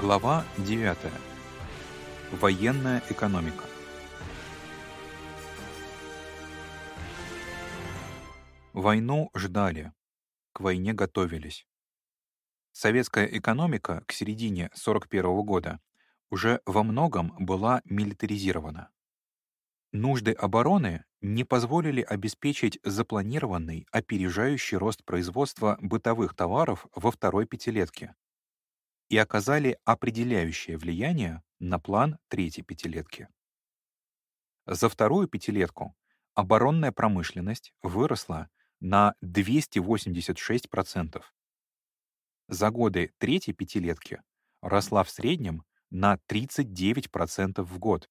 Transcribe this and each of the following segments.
Глава 9. Военная экономика. Войну ждали, к войне готовились. Советская экономика к середине 1941 года уже во многом была милитаризирована. Нужды обороны не позволили обеспечить запланированный, опережающий рост производства бытовых товаров во второй пятилетке и оказали определяющее влияние на план третьей пятилетки. За вторую пятилетку оборонная промышленность выросла на 286%. За годы третьей пятилетки росла в среднем на 39% в год.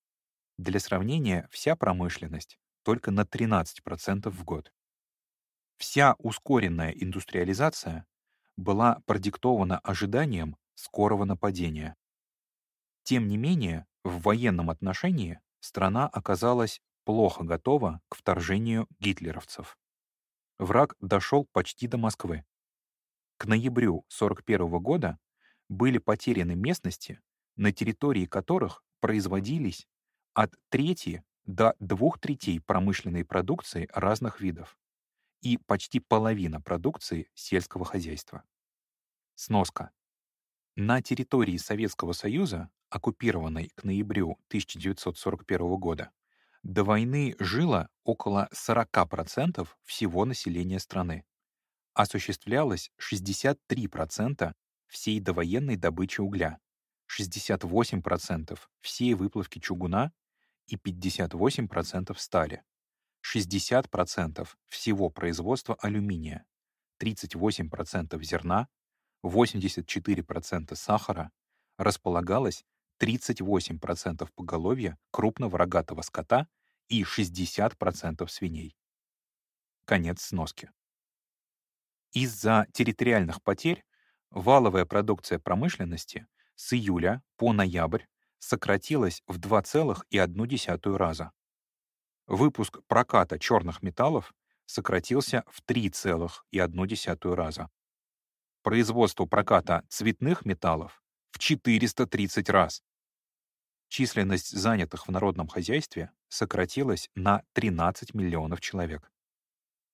Для сравнения, вся промышленность только на 13% в год. Вся ускоренная индустриализация была продиктована ожиданием скорого нападения. Тем не менее, в военном отношении страна оказалась плохо готова к вторжению гитлеровцев. Враг дошел почти до Москвы. К ноябрю 1941 года были потеряны местности, на территории которых производились от трети до двух третей промышленной продукции разных видов и почти половина продукции сельского хозяйства. Сноска. На территории Советского Союза, оккупированной к ноябрю 1941 года, до войны жило около 40% всего населения страны. Осуществлялось 63% всей довоенной добычи угля, 68% всей выплавки чугуна и 58% стали, 60% всего производства алюминия, 38% зерна, 84% сахара, располагалось 38% поголовья крупного рогатого скота и 60% свиней. Конец сноски. Из-за территориальных потерь валовая продукция промышленности с июля по ноябрь сократилась в 2,1 раза. Выпуск проката черных металлов сократился в 3,1 раза производству проката цветных металлов в 430 раз. Численность занятых в народном хозяйстве сократилась на 13 миллионов человек.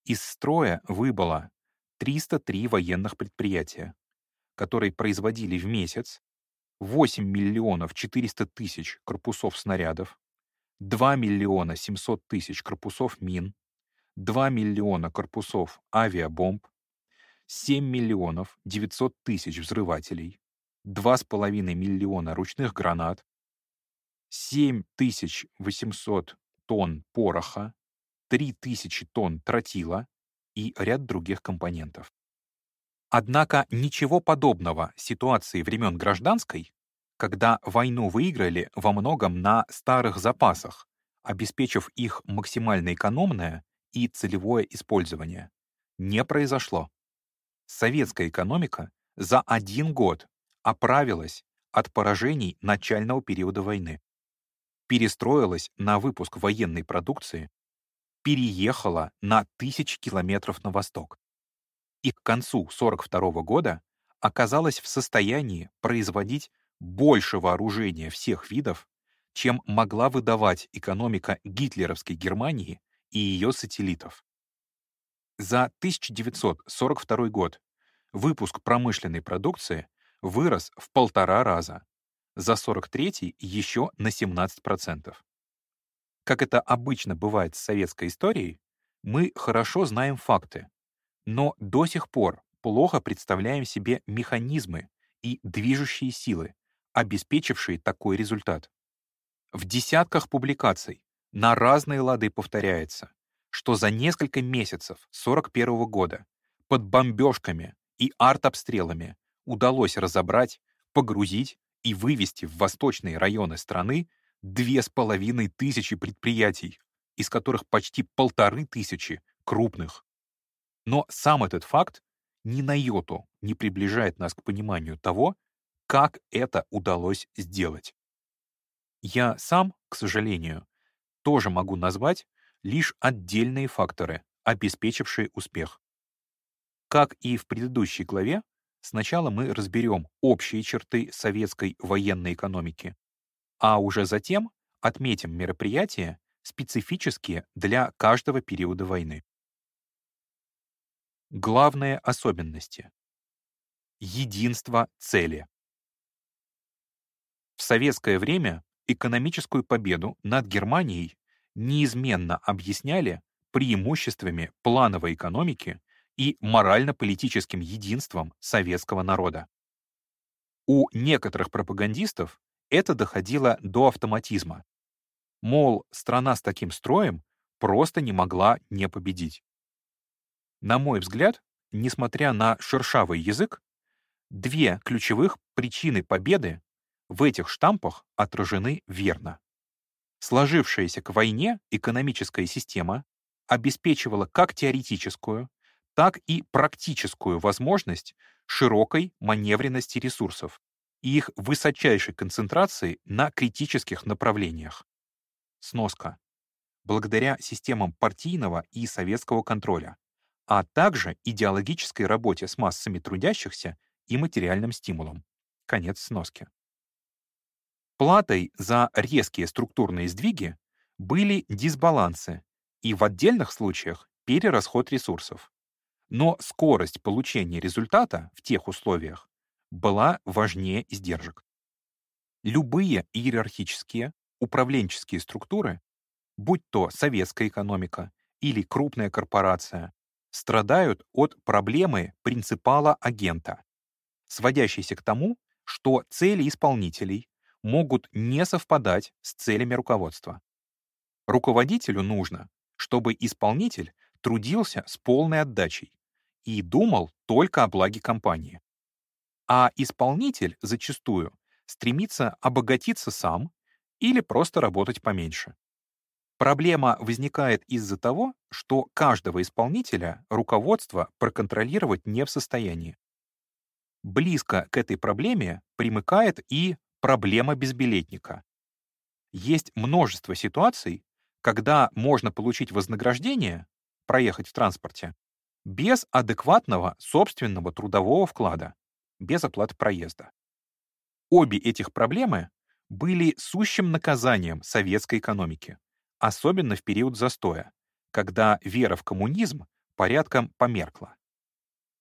Из строя выбыло 303 военных предприятия, которые производили в месяц 8 миллионов 400 тысяч корпусов снарядов, 2 миллиона 700 тысяч корпусов мин, 2 миллиона корпусов авиабомб, 7 миллионов 900 тысяч взрывателей, 2,5 миллиона ручных гранат, 7800 тонн пороха, 3000 тонн тротила и ряд других компонентов. Однако ничего подобного ситуации времен гражданской, когда войну выиграли во многом на старых запасах, обеспечив их максимально экономное и целевое использование, не произошло советская экономика за один год оправилась от поражений начального периода войны, перестроилась на выпуск военной продукции, переехала на тысячи километров на восток и к концу 1942 года оказалась в состоянии производить больше вооружения всех видов, чем могла выдавать экономика гитлеровской Германии и ее сателлитов. За 1942 год выпуск промышленной продукции вырос в полтора раза, за 43 еще на 17%. Как это обычно бывает с советской историей, мы хорошо знаем факты, но до сих пор плохо представляем себе механизмы и движущие силы, обеспечившие такой результат. В десятках публикаций на разные лады повторяется, что за несколько месяцев 41 года под бомбежками и артобстрелами удалось разобрать, погрузить и вывести в восточные районы страны две с половиной тысячи предприятий, из которых почти полторы тысячи крупных. Но сам этот факт ни на йоту не приближает нас к пониманию того, как это удалось сделать. Я сам, к сожалению, тоже могу назвать лишь отдельные факторы, обеспечившие успех. Как и в предыдущей главе, сначала мы разберем общие черты советской военной экономики, а уже затем отметим мероприятия, специфические для каждого периода войны. Главные особенности. Единство цели. В советское время экономическую победу над Германией неизменно объясняли преимуществами плановой экономики и морально-политическим единством советского народа. У некоторых пропагандистов это доходило до автоматизма. Мол, страна с таким строем просто не могла не победить. На мой взгляд, несмотря на шершавый язык, две ключевых причины победы в этих штампах отражены верно. Сложившаяся к войне экономическая система обеспечивала как теоретическую, так и практическую возможность широкой маневренности ресурсов и их высочайшей концентрации на критических направлениях. Сноска. Благодаря системам партийного и советского контроля, а также идеологической работе с массами трудящихся и материальным стимулом. Конец сноски. Платой за резкие структурные сдвиги были дисбалансы и в отдельных случаях перерасход ресурсов. Но скорость получения результата в тех условиях была важнее издержек. Любые иерархические, управленческие структуры, будь то советская экономика или крупная корпорация, страдают от проблемы принципала-агента, сводящейся к тому, что цели исполнителей могут не совпадать с целями руководства. Руководителю нужно, чтобы исполнитель трудился с полной отдачей и думал только о благе компании. А исполнитель зачастую стремится обогатиться сам или просто работать поменьше. Проблема возникает из-за того, что каждого исполнителя руководство проконтролировать не в состоянии. Близко к этой проблеме примыкает и проблема безбилетника. Есть множество ситуаций, когда можно получить вознаграждение, проехать в транспорте, без адекватного собственного трудового вклада, без оплаты проезда. Обе этих проблемы были сущим наказанием советской экономики, особенно в период застоя, когда вера в коммунизм порядком померкла.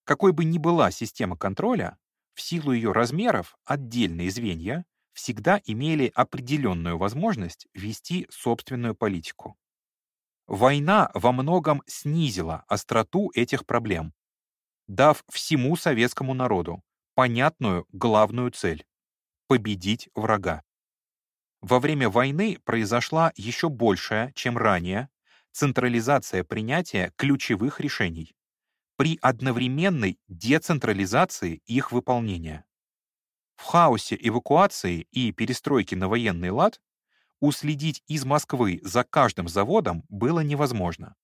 Какой бы ни была система контроля, в силу ее размеров отдельные звенья всегда имели определенную возможность вести собственную политику. Война во многом снизила остроту этих проблем, дав всему советскому народу понятную главную цель — победить врага. Во время войны произошла еще большая, чем ранее, централизация принятия ключевых решений при одновременной децентрализации их выполнения. В хаосе эвакуации и перестройки на военный лад уследить из Москвы за каждым заводом было невозможно.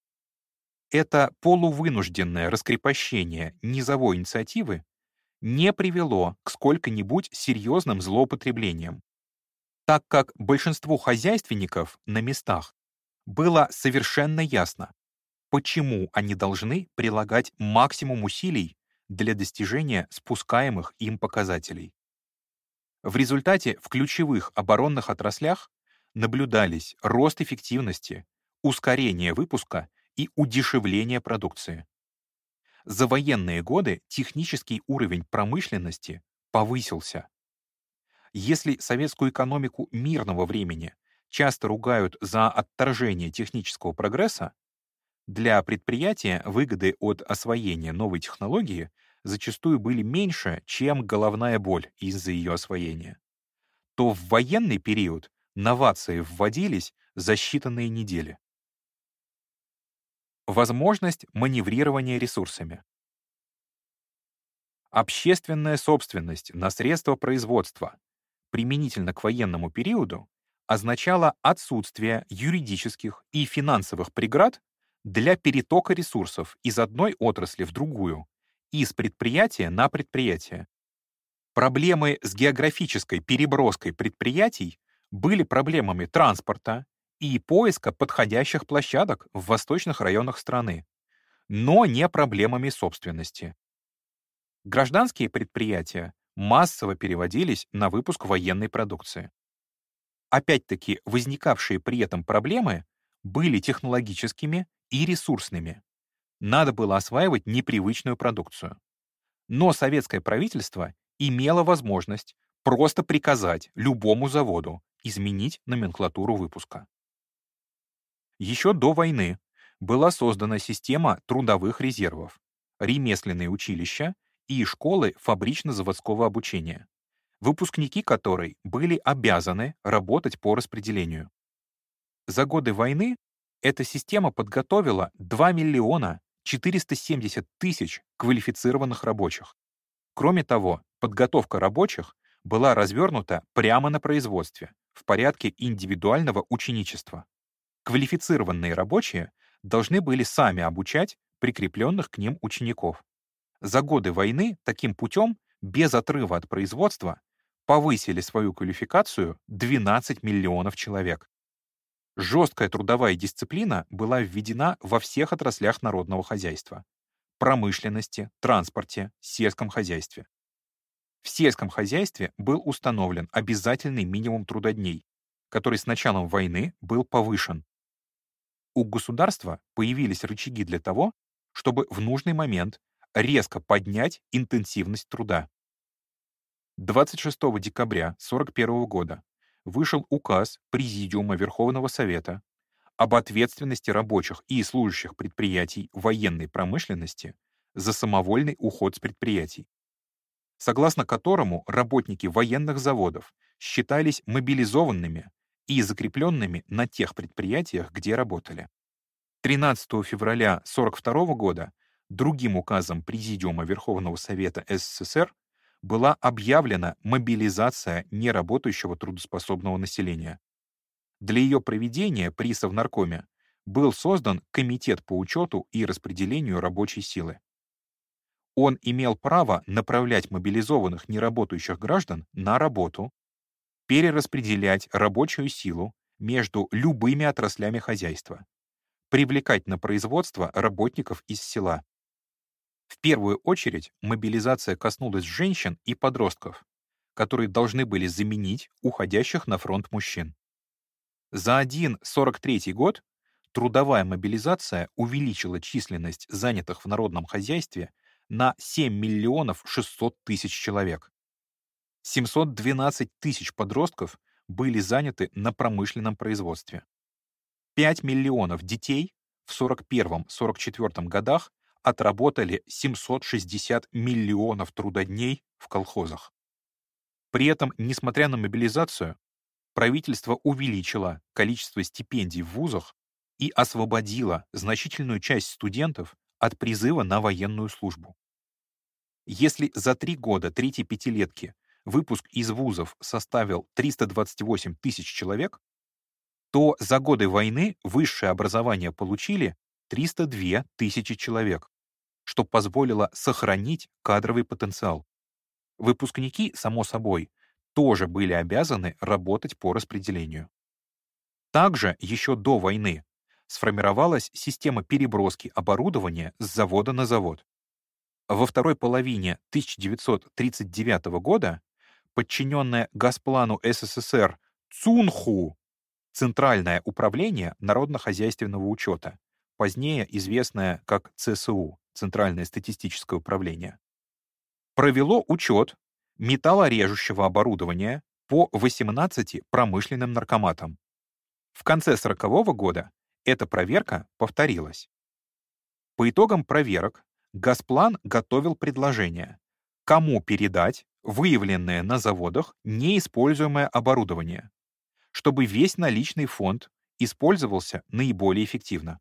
Это полувынужденное раскрепощение низовой инициативы не привело к сколько-нибудь серьезным злоупотреблениям, так как большинству хозяйственников на местах было совершенно ясно, почему они должны прилагать максимум усилий для достижения спускаемых им показателей. В результате в ключевых оборонных отраслях наблюдались рост эффективности, ускорение выпуска и удешевление продукции. За военные годы технический уровень промышленности повысился. Если советскую экономику мирного времени часто ругают за отторжение технического прогресса, для предприятия выгоды от освоения новой технологии зачастую были меньше, чем головная боль из-за ее освоения, то в военный период новации вводились за считанные недели. Возможность маневрирования ресурсами. Общественная собственность на средства производства применительно к военному периоду означала отсутствие юридических и финансовых преград для перетока ресурсов из одной отрасли в другую, из предприятия на предприятие. Проблемы с географической переброской предприятий были проблемами транспорта и поиска подходящих площадок в восточных районах страны, но не проблемами собственности. Гражданские предприятия массово переводились на выпуск военной продукции. Опять-таки, возникавшие при этом проблемы были технологическими и ресурсными. Надо было осваивать непривычную продукцию. Но советское правительство имело возможность просто приказать любому заводу изменить номенклатуру выпуска. Еще до войны была создана система трудовых резервов, ремесленные училища и школы фабрично-заводского обучения, выпускники которой были обязаны работать по распределению. За годы войны эта система подготовила 2 миллиона 470 тысяч квалифицированных рабочих. Кроме того, подготовка рабочих была развернута прямо на производстве, в порядке индивидуального ученичества. Квалифицированные рабочие должны были сами обучать прикрепленных к ним учеников. За годы войны таким путем, без отрыва от производства, повысили свою квалификацию 12 миллионов человек. Жесткая трудовая дисциплина была введена во всех отраслях народного хозяйства — промышленности, транспорте, сельском хозяйстве. В сельском хозяйстве был установлен обязательный минимум трудодней, который с началом войны был повышен. У государства появились рычаги для того, чтобы в нужный момент резко поднять интенсивность труда. 26 декабря 1941 года вышел указ Президиума Верховного Совета об ответственности рабочих и служащих предприятий военной промышленности за самовольный уход с предприятий, согласно которому работники военных заводов считались мобилизованными и закрепленными на тех предприятиях, где работали. 13 февраля 1942 года другим указом Президиума Верховного Совета СССР была объявлена мобилизация неработающего трудоспособного населения. Для ее проведения при Совнаркоме был создан Комитет по учету и распределению рабочей силы. Он имел право направлять мобилизованных неработающих граждан на работу, перераспределять рабочую силу между любыми отраслями хозяйства, привлекать на производство работников из села, в первую очередь мобилизация коснулась женщин и подростков, которые должны были заменить уходящих на фронт мужчин. За один 43 год трудовая мобилизация увеличила численность занятых в народном хозяйстве на 7 миллионов 600 тысяч человек. 712 тысяч подростков были заняты на промышленном производстве. 5 миллионов детей в 41-44 годах отработали 760 миллионов трудодней в колхозах. При этом, несмотря на мобилизацию, правительство увеличило количество стипендий в вузах и освободило значительную часть студентов от призыва на военную службу. Если за три года третьей пятилетки выпуск из вузов составил 328 тысяч человек, то за годы войны высшее образование получили 302 тысячи человек что позволило сохранить кадровый потенциал. Выпускники, само собой, тоже были обязаны работать по распределению. Также еще до войны сформировалась система переброски оборудования с завода на завод. Во второй половине 1939 года подчиненное Госплану СССР ЦУНХУ Центральное управление народно-хозяйственного учета, позднее известное как ЦСУ, Центральное статистическое управление, провело учет металлорежущего оборудования по 18 промышленным наркоматам. В конце 1940 года эта проверка повторилась. По итогам проверок Газплан готовил предложение, кому передать выявленное на заводах неиспользуемое оборудование, чтобы весь наличный фонд использовался наиболее эффективно.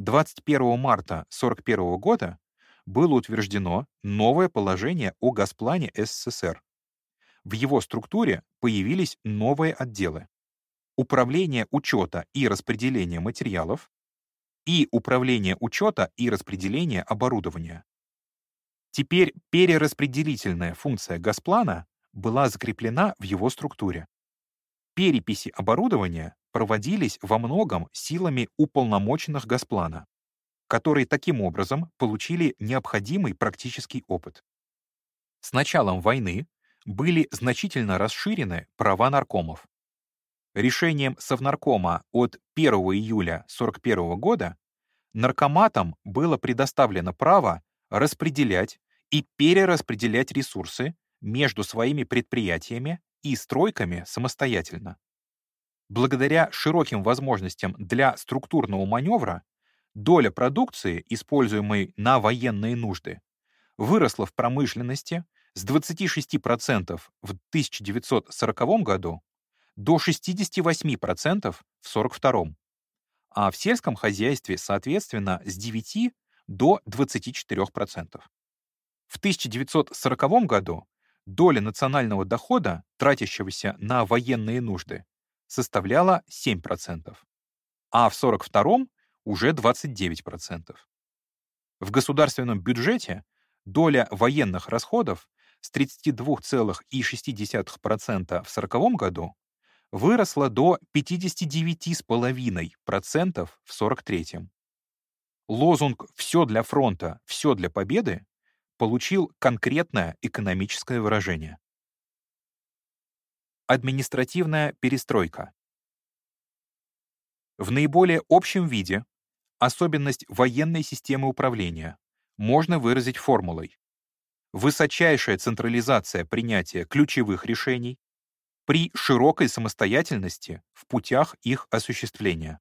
21 марта 1941 года было утверждено новое положение о Газплане СССР. В его структуре появились новые отделы. Управление учета и распределения материалов и Управление учета и распределения оборудования. Теперь перераспределительная функция Газплана была закреплена в его структуре. Переписи оборудования проводились во многом силами уполномоченных Госплана, которые таким образом получили необходимый практический опыт. С началом войны были значительно расширены права наркомов. Решением Совнаркома от 1 июля 1941 года наркоматам было предоставлено право распределять и перераспределять ресурсы между своими предприятиями и стройками самостоятельно. Благодаря широким возможностям для структурного маневра доля продукции, используемой на военные нужды, выросла в промышленности с 26% в 1940 году до 68% в 1942, а в сельском хозяйстве, соответственно, с 9 до 24%. В 1940 году доля национального дохода, тратящегося на военные нужды, составляла 7%, а в 1942 уже 29%. В государственном бюджете доля военных расходов с 32,6% в 1940 году выросла до 59,5% в 1943. Лозунг «все для фронта, все для победы» получил конкретное экономическое выражение. Административная перестройка. В наиболее общем виде особенность военной системы управления можно выразить формулой высочайшая централизация принятия ключевых решений при широкой самостоятельности в путях их осуществления.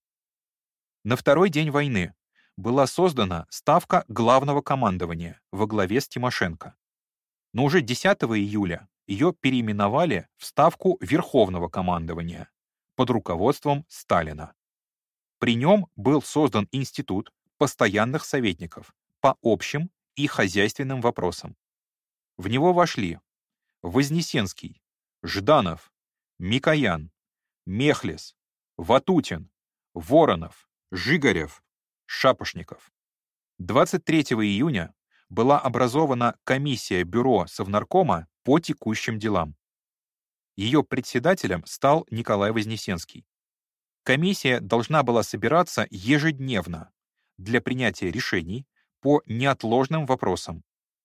На второй день войны была создана Ставка Главного командования во главе с Тимошенко. Но уже 10 июля ее переименовали в Ставку Верховного командования под руководством Сталина. При нем был создан институт постоянных советников по общим и хозяйственным вопросам. В него вошли Вознесенский, Жданов, Микоян, Мехлес, Ватутин, Воронов, Жигарев, Шапошников. 23 июня была образована комиссия Бюро Совнаркома по текущим делам. Ее председателем стал Николай Вознесенский. Комиссия должна была собираться ежедневно для принятия решений по неотложным вопросам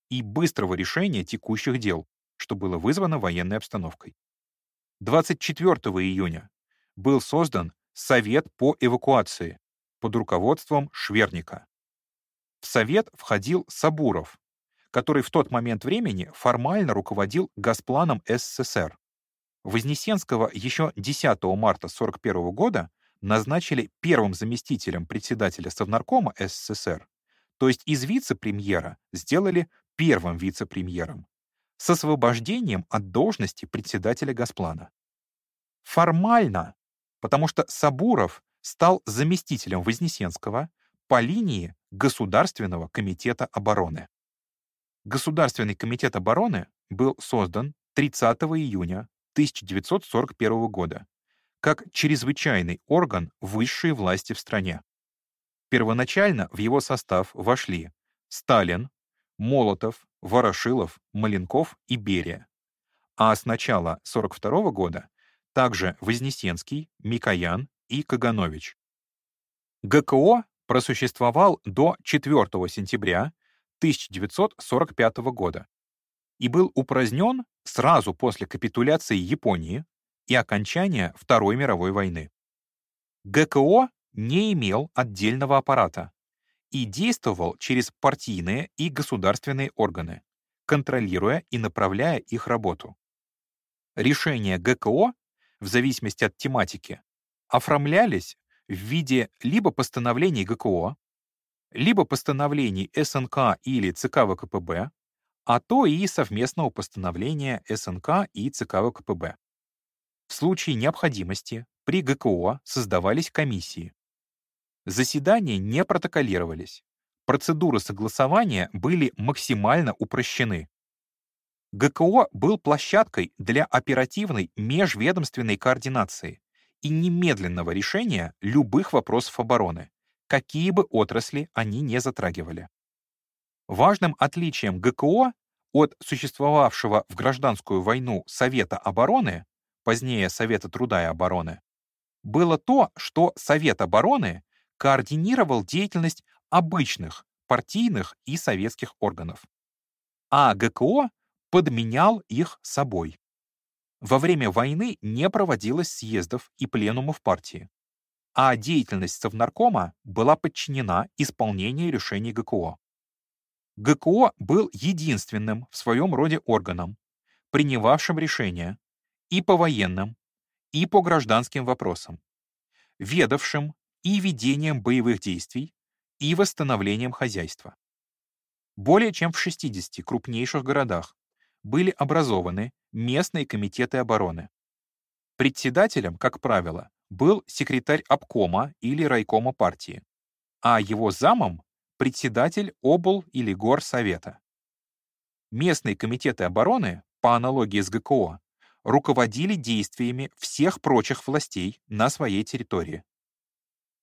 и быстрого решения текущих дел, что было вызвано военной обстановкой. 24 июня был создан Совет по эвакуации под руководством Шверника. В Совет входил Сабуров, который в тот момент времени формально руководил Госпланом СССР. Вознесенского еще 10 марта 1941 года назначили первым заместителем председателя Совнаркома СССР, то есть из вице-премьера сделали первым вице-премьером, с освобождением от должности председателя Госплана. Формально, потому что Сабуров стал заместителем Вознесенского по линии Государственного комитета обороны. Государственный комитет обороны был создан 30 июня 1941 года как чрезвычайный орган высшей власти в стране. Первоначально в его состав вошли Сталин, Молотов, Ворошилов, Маленков и Берия. А с начала 1942 года также Вознесенский, Микоян и Каганович. ГКО просуществовал до 4 сентября 1945 года и был упразднен сразу после капитуляции Японии и окончания Второй мировой войны. ГКО не имел отдельного аппарата, и действовал через партийные и государственные органы, контролируя и направляя их работу. Решения ГКО, в зависимости от тематики, оформлялись в виде либо постановлений ГКО, либо постановлений СНК или ЦК ВКПБ, а то и совместного постановления СНК и ЦК ВКПБ. В случае необходимости при ГКО создавались комиссии, Заседания не протоколировались. Процедуры согласования были максимально упрощены. ГКО был площадкой для оперативной межведомственной координации и немедленного решения любых вопросов обороны, какие бы отрасли они не затрагивали. Важным отличием ГКО от существовавшего в гражданскую войну Совета обороны, позднее Совета труда и обороны, было то, что Совет обороны координировал деятельность обычных партийных и советских органов. А ГКО подменял их собой. Во время войны не проводилось съездов и пленумов партии, а деятельность Совнаркома была подчинена исполнению решений ГКО. ГКО был единственным в своем роде органом, принимавшим решения и по военным, и по гражданским вопросам, ведавшим и ведением боевых действий, и восстановлением хозяйства. Более чем в 60 крупнейших городах были образованы местные комитеты обороны. Председателем, как правило, был секретарь обкома или райкома партии, а его замом — председатель обл- или горсовета. Местные комитеты обороны, по аналогии с ГКО, руководили действиями всех прочих властей на своей территории.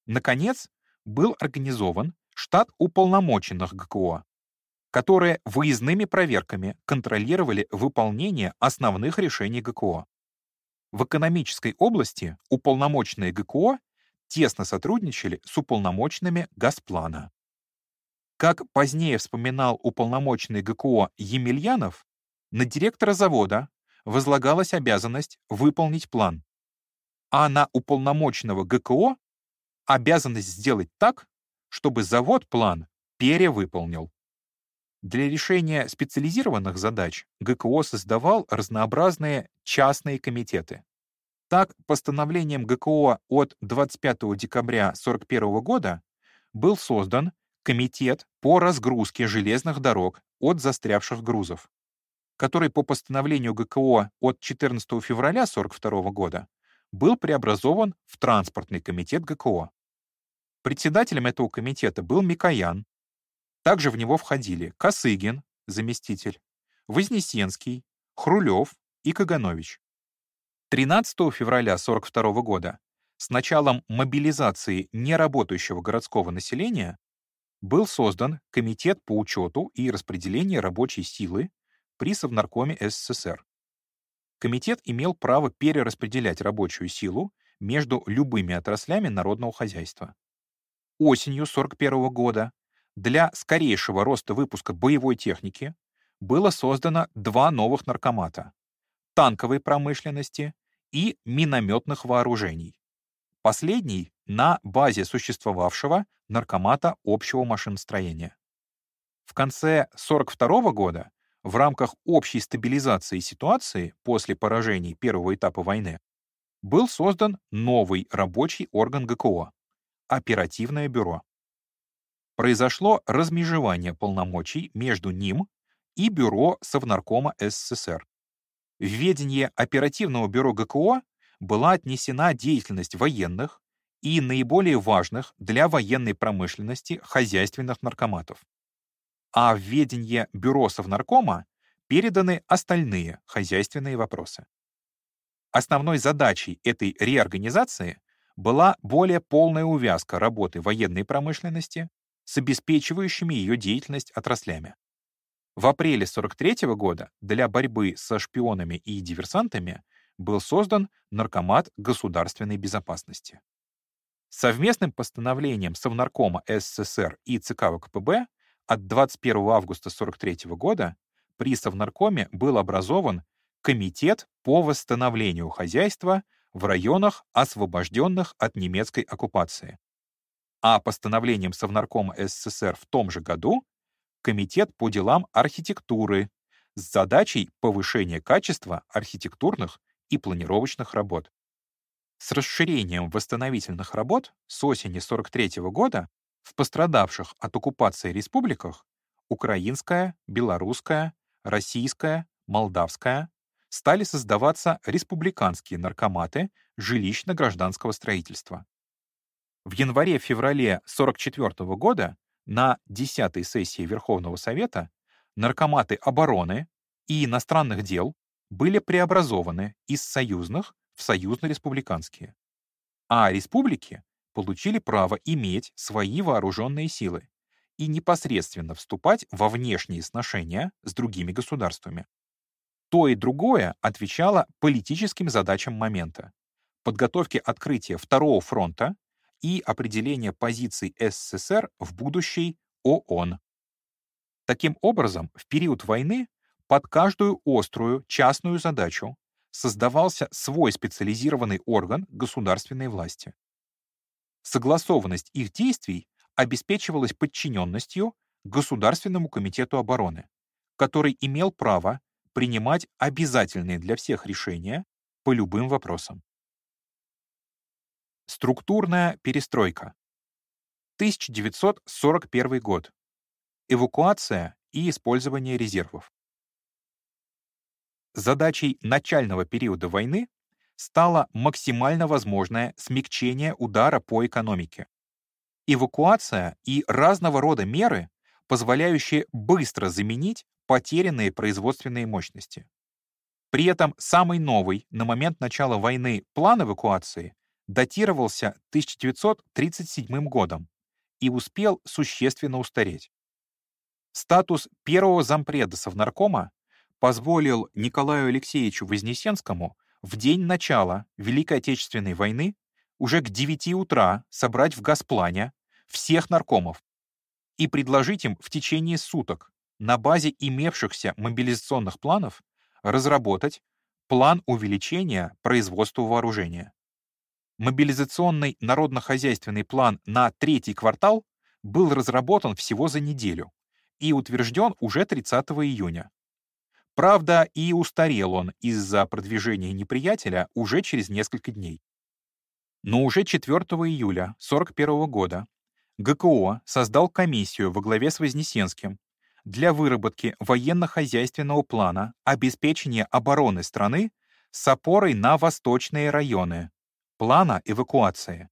Наконец, был организован штат уполномоченных ГКО, которые выездными проверками контролировали выполнение основных решений ГКО. В экономической области уполномоченные ГКО тесно сотрудничали с уполномоченными Газплана. Как позднее вспоминал уполномоченный ГКО Емельянов, на директора завода возлагалась обязанность выполнить план, а на уполномоченного ГКО обязанность сделать так, чтобы завод план перевыполнил. Для решения специализированных задач ГКО создавал разнообразные частные комитеты. Так, постановлением ГКО от 25 декабря 1941 года был создан Комитет по разгрузке железных дорог от застрявших грузов который по постановлению ГКО от 14 февраля 1942 года был преобразован в Транспортный комитет ГКО. Председателем этого комитета был Микоян. Также в него входили Косыгин, заместитель, Вознесенский, Хрулев и Каганович. 13 февраля 1942 года с началом мобилизации неработающего городского населения был создан Комитет по учету и распределению рабочей силы при Совнаркоме СССР. Комитет имел право перераспределять рабочую силу между любыми отраслями народного хозяйства. Осенью 1941 года для скорейшего роста выпуска боевой техники было создано два новых наркомата — танковой промышленности и минометных вооружений. Последний — на базе существовавшего наркомата общего машиностроения. В конце 1942 года в рамках общей стабилизации ситуации после поражений первого этапа войны был создан новый рабочий орган ГКО — Оперативное бюро. Произошло размежевание полномочий между ним и Бюро Совнаркома СССР. В ведение Оперативного бюро ГКО была отнесена деятельность военных и наиболее важных для военной промышленности хозяйственных наркоматов а в ведение бюро Совнаркома переданы остальные хозяйственные вопросы. Основной задачей этой реорганизации была более полная увязка работы военной промышленности с обеспечивающими ее деятельность отраслями. В апреле 43 года для борьбы со шпионами и диверсантами был создан Наркомат государственной безопасности. Совместным постановлением Совнаркома СССР и ЦК ВКПБ от 21 августа 1943 года при Совнаркоме был образован Комитет по восстановлению хозяйства в районах, освобожденных от немецкой оккупации. А постановлением Совнаркома СССР в том же году Комитет по делам архитектуры с задачей повышения качества архитектурных и планировочных работ. С расширением восстановительных работ с осени 1943 года в пострадавших от оккупации республиках украинская, белорусская, российская, молдавская стали создаваться республиканские наркоматы жилищно-гражданского строительства. В январе-феврале 1944 года на 10-й сессии Верховного Совета наркоматы обороны и иностранных дел были преобразованы из союзных в союзно-республиканские, а республики получили право иметь свои вооруженные силы и непосредственно вступать во внешние сношения с другими государствами. То и другое отвечало политическим задачам момента, подготовке открытия Второго фронта и определения позиций СССР в будущей ООН. Таким образом, в период войны под каждую острую частную задачу создавался свой специализированный орган государственной власти. Согласованность их действий обеспечивалась подчиненностью Государственному комитету обороны, который имел право принимать обязательные для всех решения по любым вопросам. Структурная перестройка. 1941 год. Эвакуация и использование резервов. Задачей начального периода войны стало максимально возможное смягчение удара по экономике. Эвакуация и разного рода меры, позволяющие быстро заменить потерянные производственные мощности. При этом самый новый на момент начала войны план эвакуации датировался 1937 годом и успел существенно устареть. Статус первого зампреда Совнаркома позволил Николаю Алексеевичу Вознесенскому в день начала Великой Отечественной войны уже к 9 утра собрать в Газплане всех наркомов и предложить им в течение суток на базе имевшихся мобилизационных планов разработать план увеличения производства вооружения. Мобилизационный народно-хозяйственный план на третий квартал был разработан всего за неделю и утвержден уже 30 июня. Правда, и устарел он из-за продвижения неприятеля уже через несколько дней. Но уже 4 июля 1941 года ГКО создал комиссию во главе с Вознесенским для выработки военно-хозяйственного плана обеспечения обороны страны с опорой на восточные районы, плана эвакуации.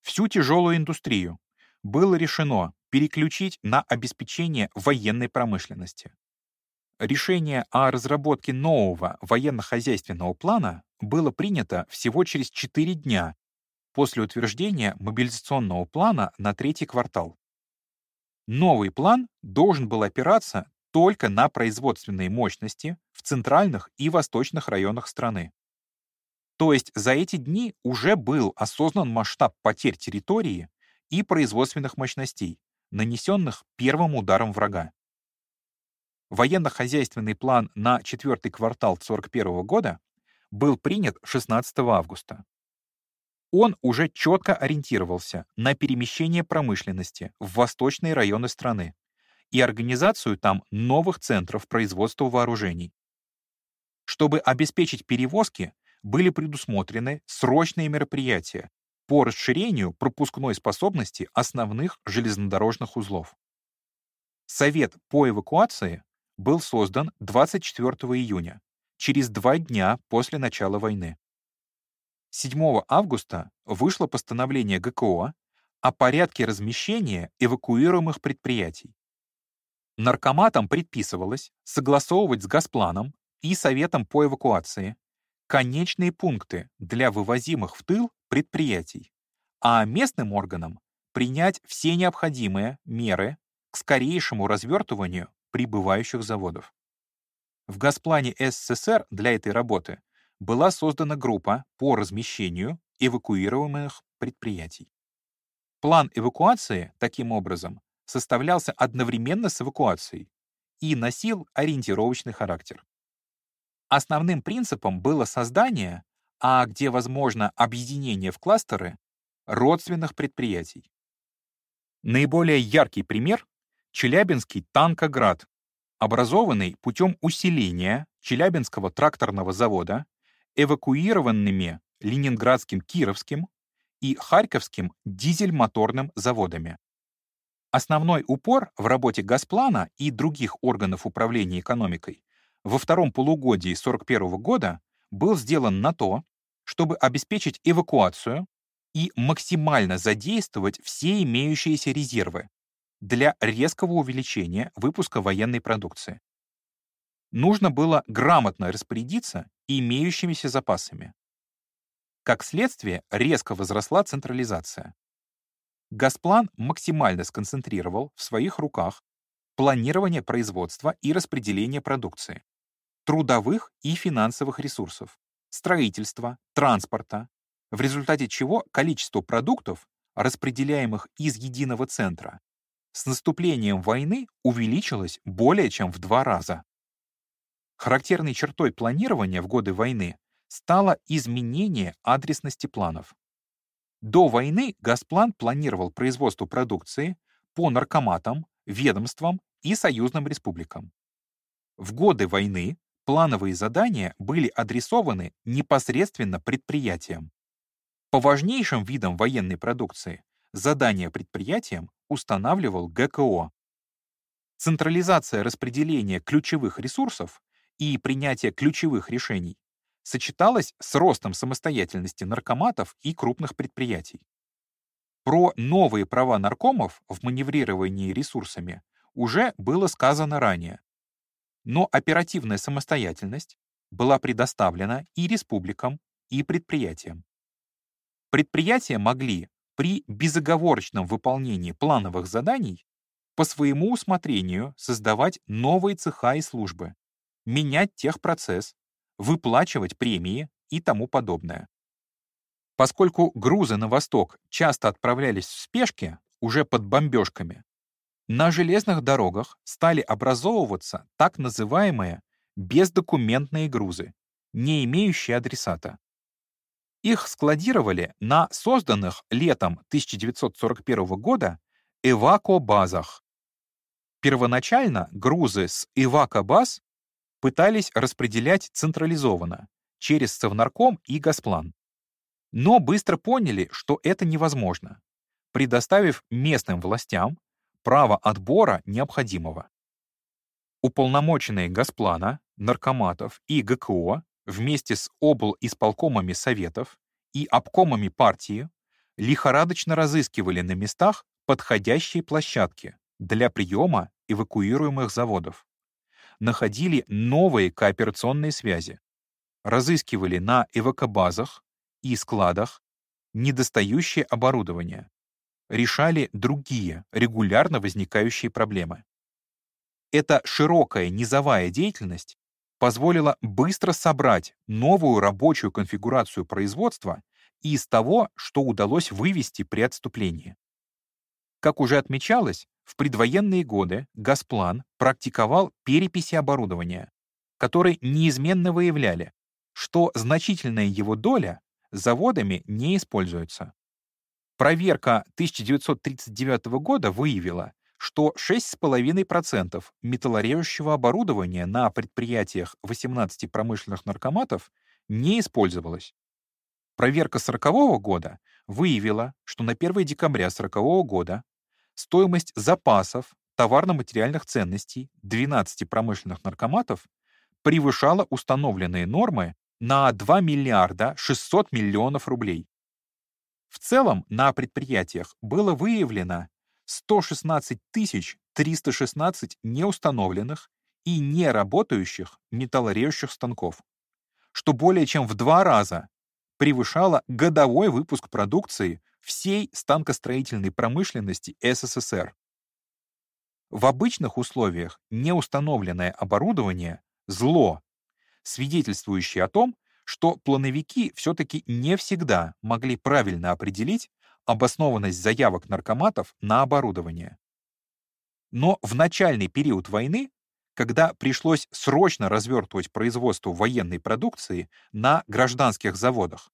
Всю тяжелую индустрию было решено переключить на обеспечение военной промышленности. Решение о разработке нового военно-хозяйственного плана было принято всего через 4 дня после утверждения мобилизационного плана на третий квартал. Новый план должен был опираться только на производственные мощности в центральных и восточных районах страны. То есть за эти дни уже был осознан масштаб потерь территории и производственных мощностей, нанесенных первым ударом врага. Военно-хозяйственный план на четвертый квартал 1941 года был принят 16 августа. Он уже четко ориентировался на перемещение промышленности в восточные районы страны и организацию там новых центров производства вооружений. Чтобы обеспечить перевозки, были предусмотрены срочные мероприятия по расширению пропускной способности основных железнодорожных узлов. Совет по эвакуации был создан 24 июня, через два дня после начала войны. 7 августа вышло постановление ГКО о порядке размещения эвакуируемых предприятий. Наркоматам предписывалось согласовывать с Газпланом и Советом по эвакуации конечные пункты для вывозимых в тыл предприятий, а местным органам принять все необходимые меры к скорейшему развертыванию прибывающих заводов. В Газплане СССР для этой работы была создана группа по размещению эвакуируемых предприятий. План эвакуации, таким образом, составлялся одновременно с эвакуацией и носил ориентировочный характер. Основным принципом было создание, а где возможно объединение в кластеры, родственных предприятий. Наиболее яркий пример — Челябинский танкоград, образованный путем усиления Челябинского тракторного завода эвакуированными Ленинградским Кировским и Харьковским дизель-моторным заводами. Основной упор в работе Газплана и других органов управления экономикой во втором полугодии 1941 года был сделан на то, чтобы обеспечить эвакуацию и максимально задействовать все имеющиеся резервы для резкого увеличения выпуска военной продукции. Нужно было грамотно распорядиться имеющимися запасами. Как следствие, резко возросла централизация. Газплан максимально сконцентрировал в своих руках планирование производства и распределение продукции, трудовых и финансовых ресурсов, строительства, транспорта, в результате чего количество продуктов, распределяемых из единого центра, с наступлением войны увеличилось более чем в два раза. Характерной чертой планирования в годы войны стало изменение адресности планов. До войны Газплан планировал производство продукции по наркоматам, ведомствам и союзным республикам. В годы войны плановые задания были адресованы непосредственно предприятиям. По важнейшим видам военной продукции задания предприятиям устанавливал ГКО. Централизация распределения ключевых ресурсов и принятие ключевых решений сочеталась с ростом самостоятельности наркоматов и крупных предприятий. Про новые права наркомов в маневрировании ресурсами уже было сказано ранее. Но оперативная самостоятельность была предоставлена и республикам, и предприятиям. Предприятия могли при безоговорочном выполнении плановых заданий по своему усмотрению создавать новые цеха и службы, менять техпроцесс, выплачивать премии и тому подобное. Поскольку грузы на восток часто отправлялись в спешке, уже под бомбежками, на железных дорогах стали образовываться так называемые бездокументные грузы, не имеющие адресата. Их складировали на созданных летом 1941 года эвако-базах. Первоначально грузы с эвако-баз пытались распределять централизованно, через Совнарком и Газплан. Но быстро поняли, что это невозможно, предоставив местным властям право отбора необходимого. Уполномоченные Газплана, наркоматов и ГКО вместе с обл. исполкомами советов и обкомами партии лихорадочно разыскивали на местах подходящие площадки для приема эвакуируемых заводов. Находили новые кооперационные связи. Разыскивали на эвакобазах и складах недостающее оборудование, решали другие регулярно возникающие проблемы. Эта широкая низовая деятельность позволила быстро собрать новую рабочую конфигурацию производства из того, что удалось вывести при отступлении. Как уже отмечалось, в предвоенные годы Газплан практиковал переписи оборудования, которые неизменно выявляли, что значительная его доля заводами не используется. Проверка 1939 года выявила, что 6,5% металлорежущего оборудования на предприятиях 18 промышленных наркоматов не использовалось. Проверка 1940 года выявила, что на 1 декабря 1940 года стоимость запасов товарно-материальных ценностей 12 промышленных наркоматов превышала установленные нормы на 2 миллиарда 600 миллионов рублей. В целом на предприятиях было выявлено 116 316 неустановленных и неработающих металлорежущих станков, что более чем в два раза превышало годовой выпуск продукции всей станкостроительной промышленности СССР. В обычных условиях неустановленное оборудование — зло, свидетельствующее о том, что плановики все-таки не всегда могли правильно определить обоснованность заявок наркоматов на оборудование. Но в начальный период войны, когда пришлось срочно развертывать производство военной продукции на гражданских заводах,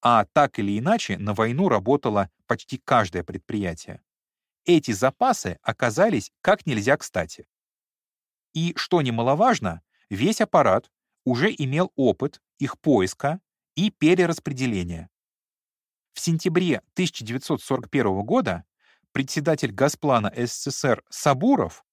а так или иначе на войну работало почти каждое предприятие, эти запасы оказались как нельзя кстати. И, что немаловажно, весь аппарат уже имел опыт их поиска и перераспределения. В сентябре 1941 года председатель Газплана СССР Сабуров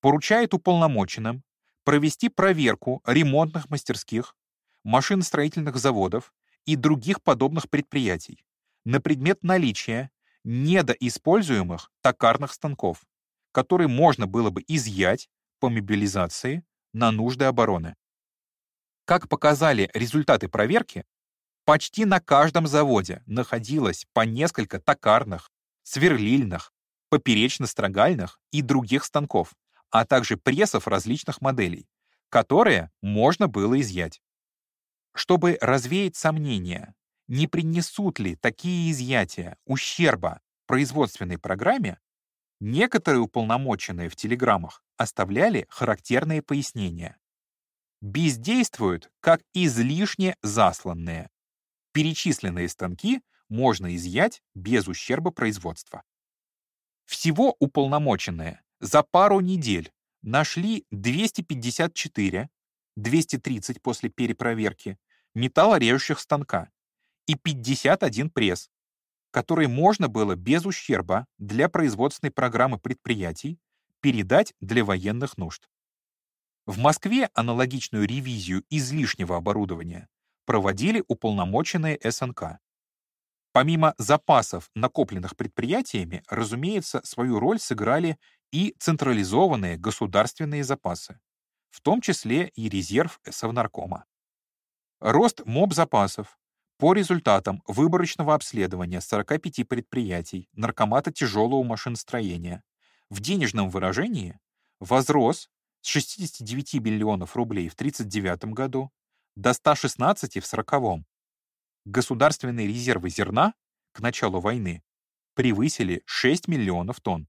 поручает уполномоченным провести проверку ремонтных мастерских, машиностроительных заводов и других подобных предприятий на предмет наличия недоиспользуемых токарных станков, которые можно было бы изъять по мобилизации на нужды обороны. Как показали результаты проверки, почти на каждом заводе находилось по несколько токарных, сверлильных, поперечно-строгальных и других станков, а также прессов различных моделей, которые можно было изъять. Чтобы развеять сомнения, не принесут ли такие изъятия ущерба производственной программе, некоторые уполномоченные в телеграммах оставляли характерные пояснения. Бездействуют как излишне засланные. Перечисленные станки можно изъять без ущерба производства. Всего уполномоченные за пару недель нашли 254, 230 после перепроверки, металлорежущих станка и 51 пресс, которые можно было без ущерба для производственной программы предприятий передать для военных нужд. В Москве аналогичную ревизию излишнего оборудования проводили уполномоченные СНК. Помимо запасов, накопленных предприятиями, разумеется, свою роль сыграли и централизованные государственные запасы, в том числе и резерв Совнаркома. Рост МОБ запасов по результатам выборочного обследования 45 предприятий наркомата тяжелого машиностроения в денежном выражении возрос с 69 миллионов рублей в 1939 году до 116 в 1940. Государственные резервы зерна к началу войны превысили 6 миллионов тонн.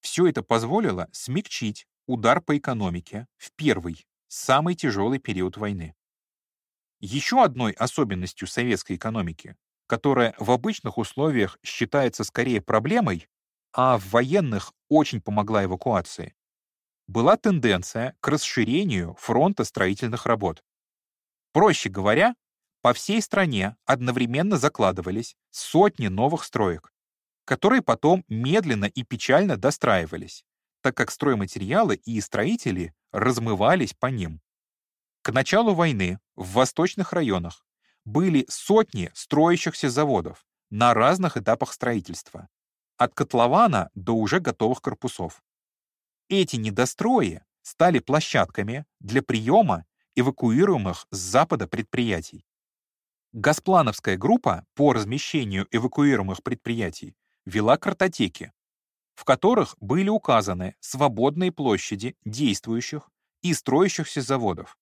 Все это позволило смягчить удар по экономике в первый, самый тяжелый период войны. Еще одной особенностью советской экономики, которая в обычных условиях считается скорее проблемой, а в военных очень помогла эвакуации, была тенденция к расширению фронта строительных работ. Проще говоря, по всей стране одновременно закладывались сотни новых строек, которые потом медленно и печально достраивались, так как стройматериалы и строители размывались по ним. К началу войны в восточных районах были сотни строящихся заводов на разных этапах строительства, от котлована до уже готовых корпусов. Эти недострои стали площадками для приема эвакуируемых с запада предприятий. Газплановская группа по размещению эвакуируемых предприятий вела картотеки, в которых были указаны свободные площади действующих и строящихся заводов.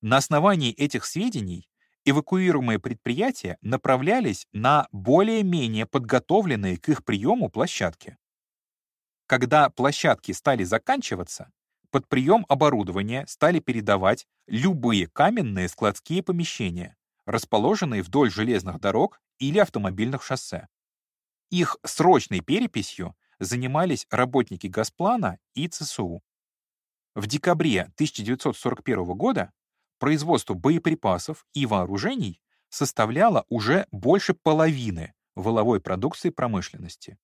На основании этих сведений эвакуируемые предприятия направлялись на более-менее подготовленные к их приему площадки. Когда площадки стали заканчиваться, под прием оборудования стали передавать любые каменные складские помещения, расположенные вдоль железных дорог или автомобильных шоссе. Их срочной переписью занимались работники Газплана и ЦСУ. В декабре 1941 года производство боеприпасов и вооружений составляло уже больше половины воловой продукции промышленности.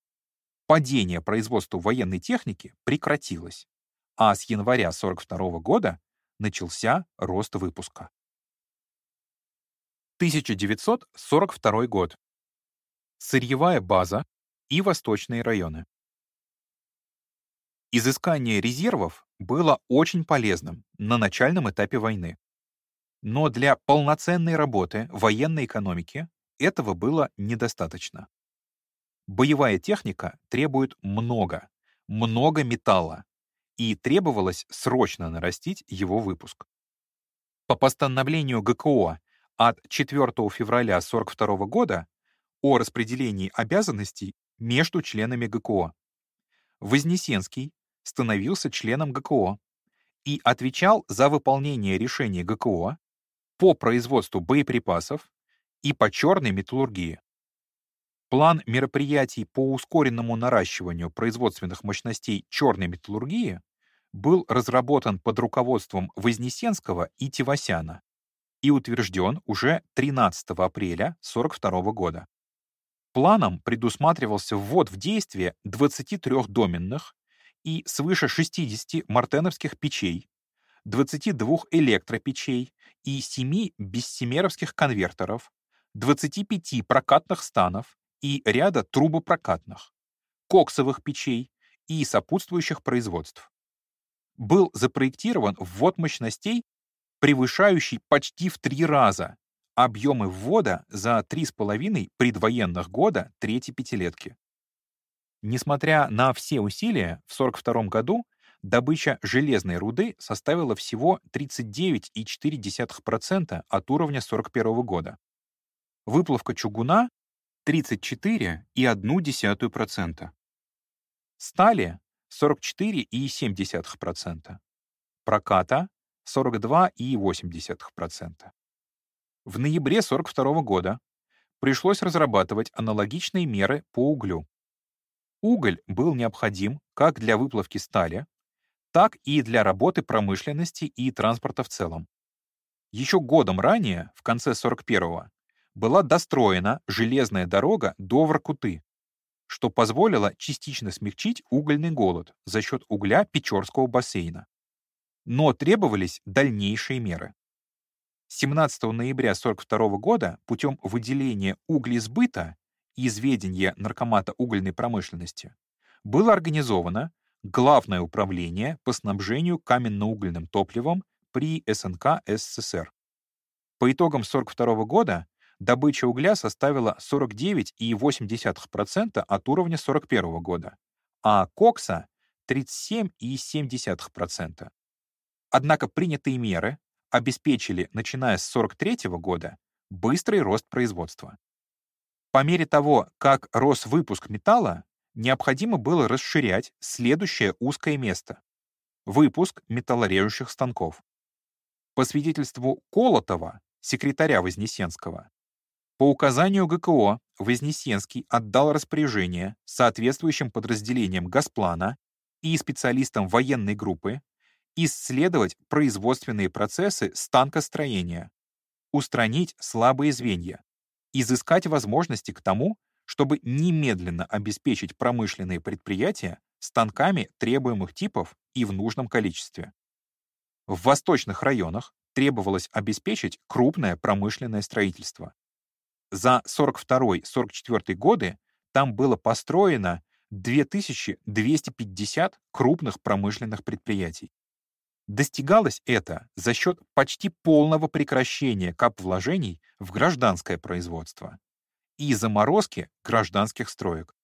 Падение производства военной техники прекратилось, а с января 1942 года начался рост выпуска. 1942 год. Сырьевая база и восточные районы. Изыскание резервов было очень полезным на начальном этапе войны. Но для полноценной работы военной экономики этого было недостаточно. Боевая техника требует много, много металла, и требовалось срочно нарастить его выпуск. По постановлению ГКО от 4 февраля 1942 года о распределении обязанностей между членами ГКО. Вознесенский становился членом ГКО и отвечал за выполнение решений ГКО по производству боеприпасов и по черной металлургии. План мероприятий по ускоренному наращиванию производственных мощностей черной металлургии был разработан под руководством Вознесенского и Тивасяна и утвержден уже 13 апреля 1942 года. Планом предусматривался ввод в действие 23 доменных и свыше 60 мартеновских печей, 22 электропечей и 7 бессемеровских конвертеров, 25 прокатных станов и ряда трубопрокатных, коксовых печей и сопутствующих производств. Был запроектирован ввод мощностей, превышающий почти в три раза объемы ввода за 3,5 предвоенных года третьей пятилетки. Несмотря на все усилия, в 1942 году добыча железной руды составила всего 39,4% от уровня 1941 года. Выплавка чугуна — 34,1%. Стали — 44,7%. Проката 42,8%. В ноябре 1942 года пришлось разрабатывать аналогичные меры по углю. Уголь был необходим как для выплавки стали, так и для работы промышленности и транспорта в целом. Еще годом ранее, в конце 41-го, была достроена железная дорога до Воркуты, что позволило частично смягчить угольный голод за счет угля Печорского бассейна. Но требовались дальнейшие меры. 17 ноября 1942 года путем выделения углесбыта из ведения Наркомата угольной промышленности было организовано Главное управление по снабжению каменно-угольным топливом при СНК СССР. По итогам 1942 года добыча угля составила 49,8% от уровня 1941 года, а кокса — 37,7%. Однако принятые меры обеспечили, начиная с 1943 года, быстрый рост производства. По мере того, как рос выпуск металла, необходимо было расширять следующее узкое место — выпуск металлорежущих станков. По свидетельству Колотова, секретаря Вознесенского, по указанию ГКО Вознесенский отдал распоряжение соответствующим подразделениям Госплана и специалистам военной группы исследовать производственные процессы станкостроения, устранить слабые звенья, изыскать возможности к тому, чтобы немедленно обеспечить промышленные предприятия станками требуемых типов и в нужном количестве. В восточных районах требовалось обеспечить крупное промышленное строительство. За 42-44 годы там было построено 2250 крупных промышленных предприятий. Достигалось это за счет почти полного прекращения кап-вложений в гражданское производство и заморозки гражданских строек.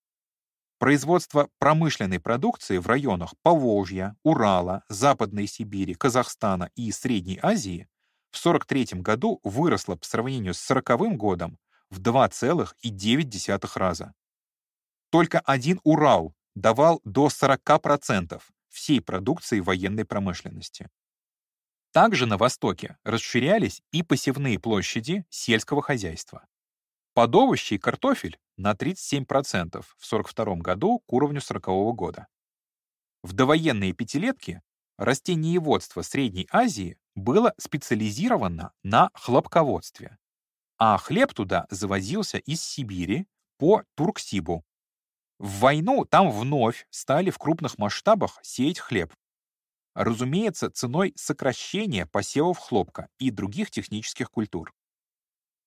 Производство промышленной продукции в районах Поволжья, Урала, Западной Сибири, Казахстана и Средней Азии в 1943 году выросло по сравнению с 1940 годом в 2,9 раза. Только один Урал давал до 40% всей продукции военной промышленности. Также на Востоке расширялись и посевные площади сельского хозяйства. Под овощи и картофель на 37% в 1942 году к уровню 1940 года. В довоенные пятилетки растениеводство Средней Азии было специализировано на хлопководстве, а хлеб туда завозился из Сибири по Турксибу. В войну там вновь стали в крупных масштабах сеять хлеб. Разумеется, ценой сокращения посевов хлопка и других технических культур.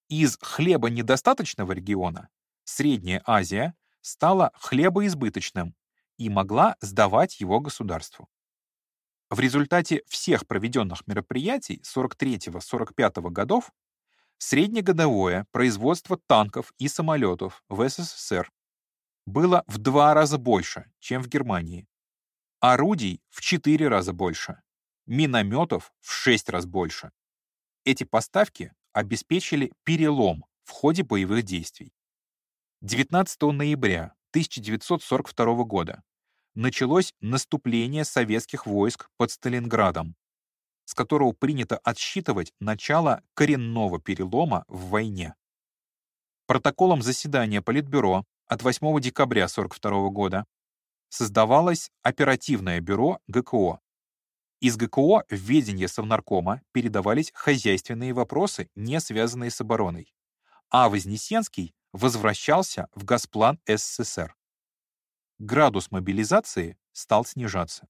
Из хлеба недостаточного региона Средняя Азия стала хлебоизбыточным и могла сдавать его государству. В результате всех проведенных мероприятий 43-45 годов Среднегодовое производство танков и самолетов в СССР было в два раза больше, чем в Германии. Орудий в четыре раза больше. Минометов в шесть раз больше. Эти поставки обеспечили перелом в ходе боевых действий. 19 ноября 1942 года началось наступление советских войск под Сталинградом, с которого принято отсчитывать начало коренного перелома в войне. Протоколом заседания Политбюро от 8 декабря 1942 года создавалось оперативное бюро ГКО. Из ГКО в ведение Совнаркома передавались хозяйственные вопросы, не связанные с обороной, а Вознесенский возвращался в Госплан СССР. Градус мобилизации стал снижаться.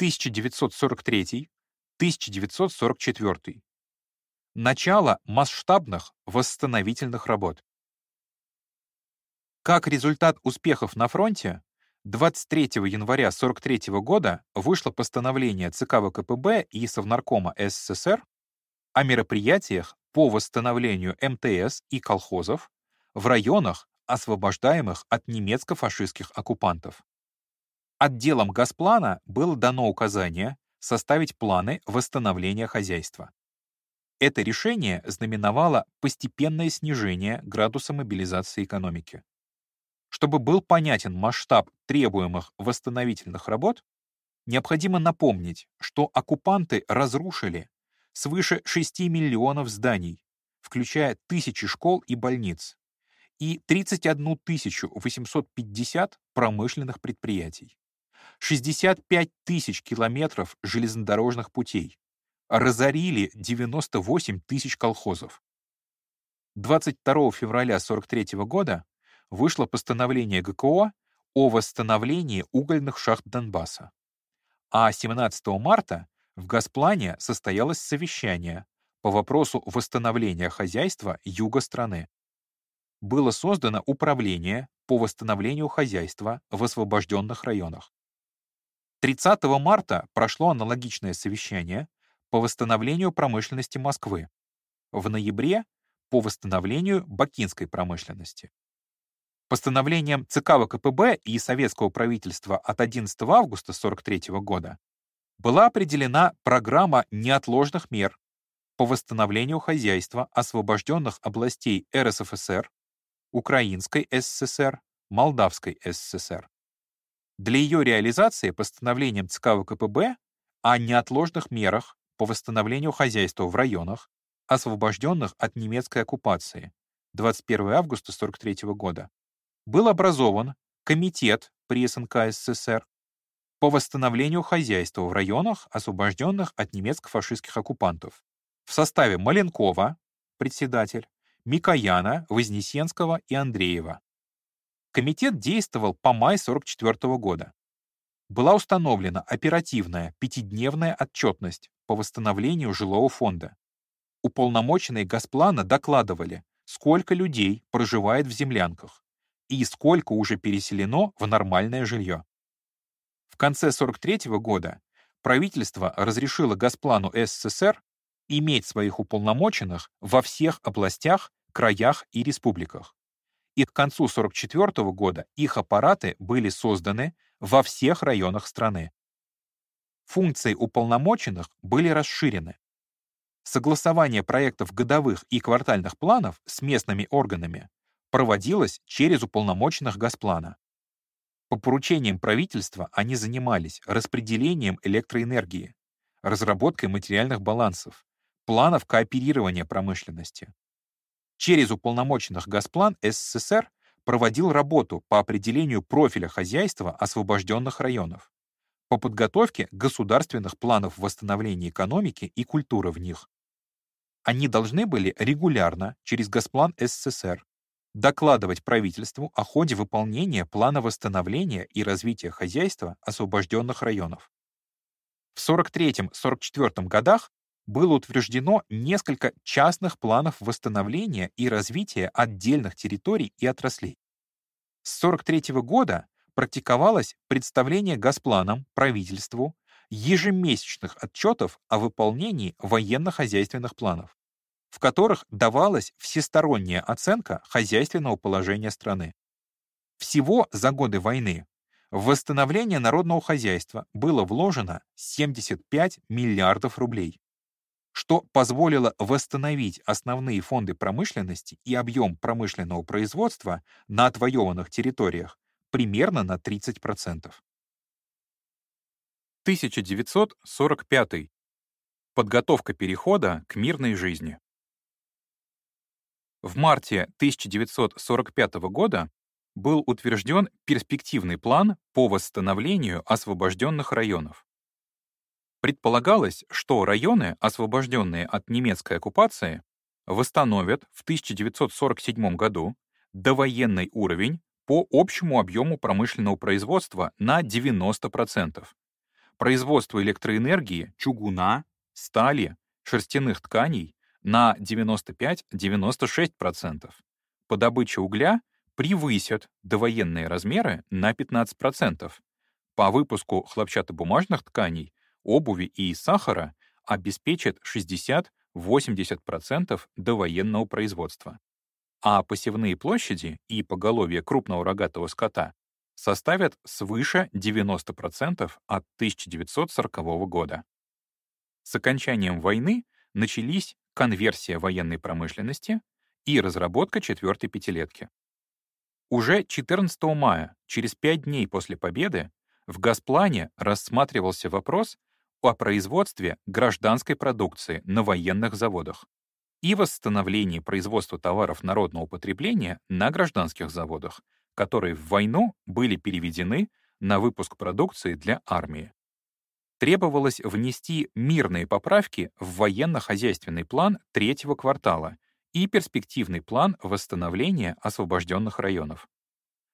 1943-1944. Начало масштабных восстановительных работ. Как результат успехов на фронте, 23 января 1943 года вышло постановление ЦК ВКПБ и Совнаркома СССР о мероприятиях по восстановлению МТС и колхозов в районах, освобождаемых от немецко-фашистских оккупантов. Отделам Газплана было дано указание составить планы восстановления хозяйства. Это решение знаменовало постепенное снижение градуса мобилизации экономики. Чтобы был понятен масштаб требуемых восстановительных работ, необходимо напомнить, что оккупанты разрушили свыше 6 миллионов зданий, включая тысячи школ и больниц, и 31 850 промышленных предприятий, 65 тысяч километров железнодорожных путей, разорили 98 тысяч колхозов. 22 февраля 1943 года вышло постановление ГКО о восстановлении угольных шахт Донбасса. А 17 марта в Газплане состоялось совещание по вопросу восстановления хозяйства юга страны. Было создано управление по восстановлению хозяйства в освобожденных районах. 30 марта прошло аналогичное совещание по восстановлению промышленности Москвы. В ноябре по восстановлению бакинской промышленности. Постановлением ЦК ВКПБ и советского правительства от 11 августа 1943 года была определена программа неотложных мер по восстановлению хозяйства освобожденных областей РСФСР, Украинской СССР, Молдавской СССР. Для ее реализации постановлением ЦК ВКПБ о неотложных мерах по восстановлению хозяйства в районах, освобожденных от немецкой оккупации 21 августа 1943 года, был образован Комитет при СНК СССР по восстановлению хозяйства в районах, освобожденных от немецко-фашистских оккупантов, в составе Маленкова, председатель, Микояна, Вознесенского и Андреева. Комитет действовал по май 1944 года. Была установлена оперативная пятидневная отчетность по восстановлению жилого фонда. Уполномоченные Госплана докладывали, сколько людей проживает в землянках и сколько уже переселено в нормальное жилье. В конце 1943 года правительство разрешило Госплану СССР иметь своих уполномоченных во всех областях, краях и республиках. И к концу 1944 года их аппараты были созданы во всех районах страны. Функции уполномоченных были расширены. Согласование проектов годовых и квартальных планов с местными органами проводилось через уполномоченных Газплана. По поручениям правительства они занимались распределением электроэнергии, разработкой материальных балансов, планов кооперирования промышленности. Через уполномоченных Газплан СССР проводил работу по определению профиля хозяйства освобожденных районов по подготовке государственных планов восстановления экономики и культуры в них. Они должны были регулярно через Госплан СССР докладывать правительству о ходе выполнения плана восстановления и развития хозяйства освобожденных районов. В 43-44 годах было утверждено несколько частных планов восстановления и развития отдельных территорий и отраслей. С 43 года практиковалось представление Госпланом правительству ежемесячных отчетов о выполнении военно-хозяйственных планов, в которых давалась всесторонняя оценка хозяйственного положения страны. Всего за годы войны в восстановление народного хозяйства было вложено 75 миллиардов рублей, что позволило восстановить основные фонды промышленности и объем промышленного производства на отвоеванных территориях примерно на 30%. 1945. Подготовка перехода к мирной жизни. В марте 1945 года был утвержден перспективный план по восстановлению освобожденных районов. Предполагалось, что районы, освобожденные от немецкой оккупации, восстановят в 1947 году довоенный уровень по общему объему промышленного производства на 90%. Производство электроэнергии, чугуна, стали, шерстяных тканей на 95-96%. По добыче угля превысят довоенные размеры на 15%. По выпуску хлопчатобумажных тканей, обуви и сахара обеспечат 60-80% довоенного производства а посевные площади и поголовье крупного рогатого скота составят свыше 90% от 1940 года. С окончанием войны начались конверсия военной промышленности и разработка четвертой пятилетки. Уже 14 мая, через пять дней после победы, в Газплане рассматривался вопрос о производстве гражданской продукции на военных заводах и восстановлении производства товаров народного потребления на гражданских заводах, которые в войну были переведены на выпуск продукции для армии. Требовалось внести мирные поправки в военно-хозяйственный план третьего квартала и перспективный план восстановления освобожденных районов.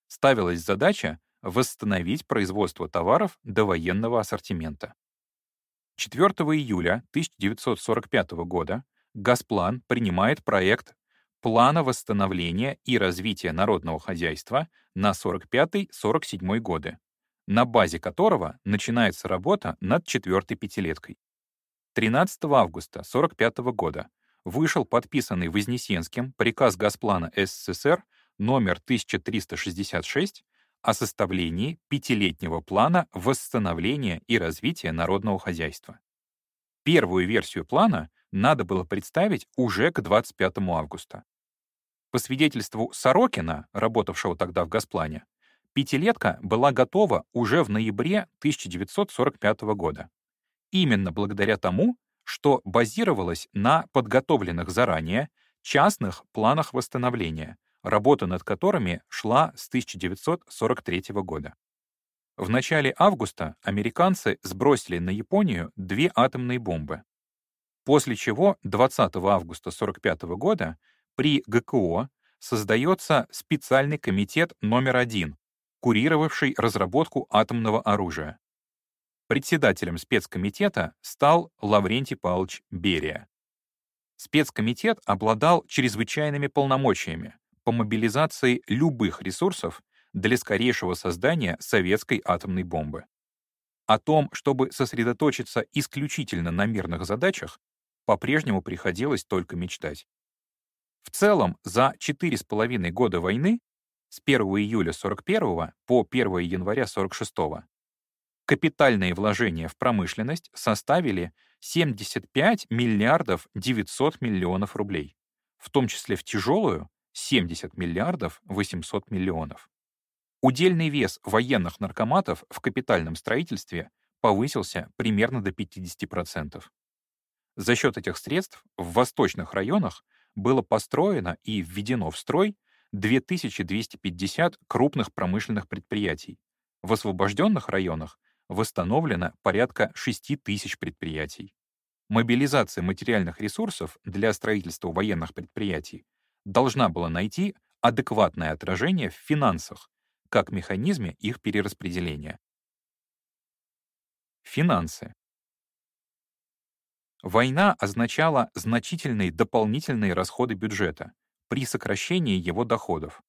Ставилась задача восстановить производство товаров до военного ассортимента. 4 июля 1945 года Газплан принимает проект Плана восстановления и развития народного хозяйства на 45-47 годы, на базе которого начинается работа над четвертой пятилеткой. 13 августа 1945 года вышел подписанный Вознесенским приказ Газплана СССР номер 1366 о составлении пятилетнего плана восстановления и развития народного хозяйства. Первую версию плана надо было представить уже к 25 августа. По свидетельству Сорокина, работавшего тогда в Газплане, пятилетка была готова уже в ноябре 1945 года. Именно благодаря тому, что базировалась на подготовленных заранее частных планах восстановления, работа над которыми шла с 1943 года. В начале августа американцы сбросили на Японию две атомные бомбы, после чего 20 августа 1945 года при ГКО создается специальный комитет номер один, курировавший разработку атомного оружия. Председателем спецкомитета стал Лаврентий Павлович Берия. Спецкомитет обладал чрезвычайными полномочиями, по мобилизации любых ресурсов для скорейшего создания советской атомной бомбы. О том, чтобы сосредоточиться исключительно на мирных задачах, по-прежнему приходилось только мечтать. В целом, за 4,5 года войны, с 1 июля 41 по 1 января 46 капитальные вложения в промышленность составили 75 миллиардов 900 миллионов рублей, в том числе в тяжелую 70 миллиардов 800 миллионов. Удельный вес военных наркоматов в капитальном строительстве повысился примерно до 50%. За счет этих средств в восточных районах было построено и введено в строй 2250 крупных промышленных предприятий. В освобожденных районах восстановлено порядка 6 тысяч предприятий. Мобилизация материальных ресурсов для строительства военных предприятий должна была найти адекватное отражение в финансах, как механизме их перераспределения. Финансы. Война означала значительные дополнительные расходы бюджета при сокращении его доходов.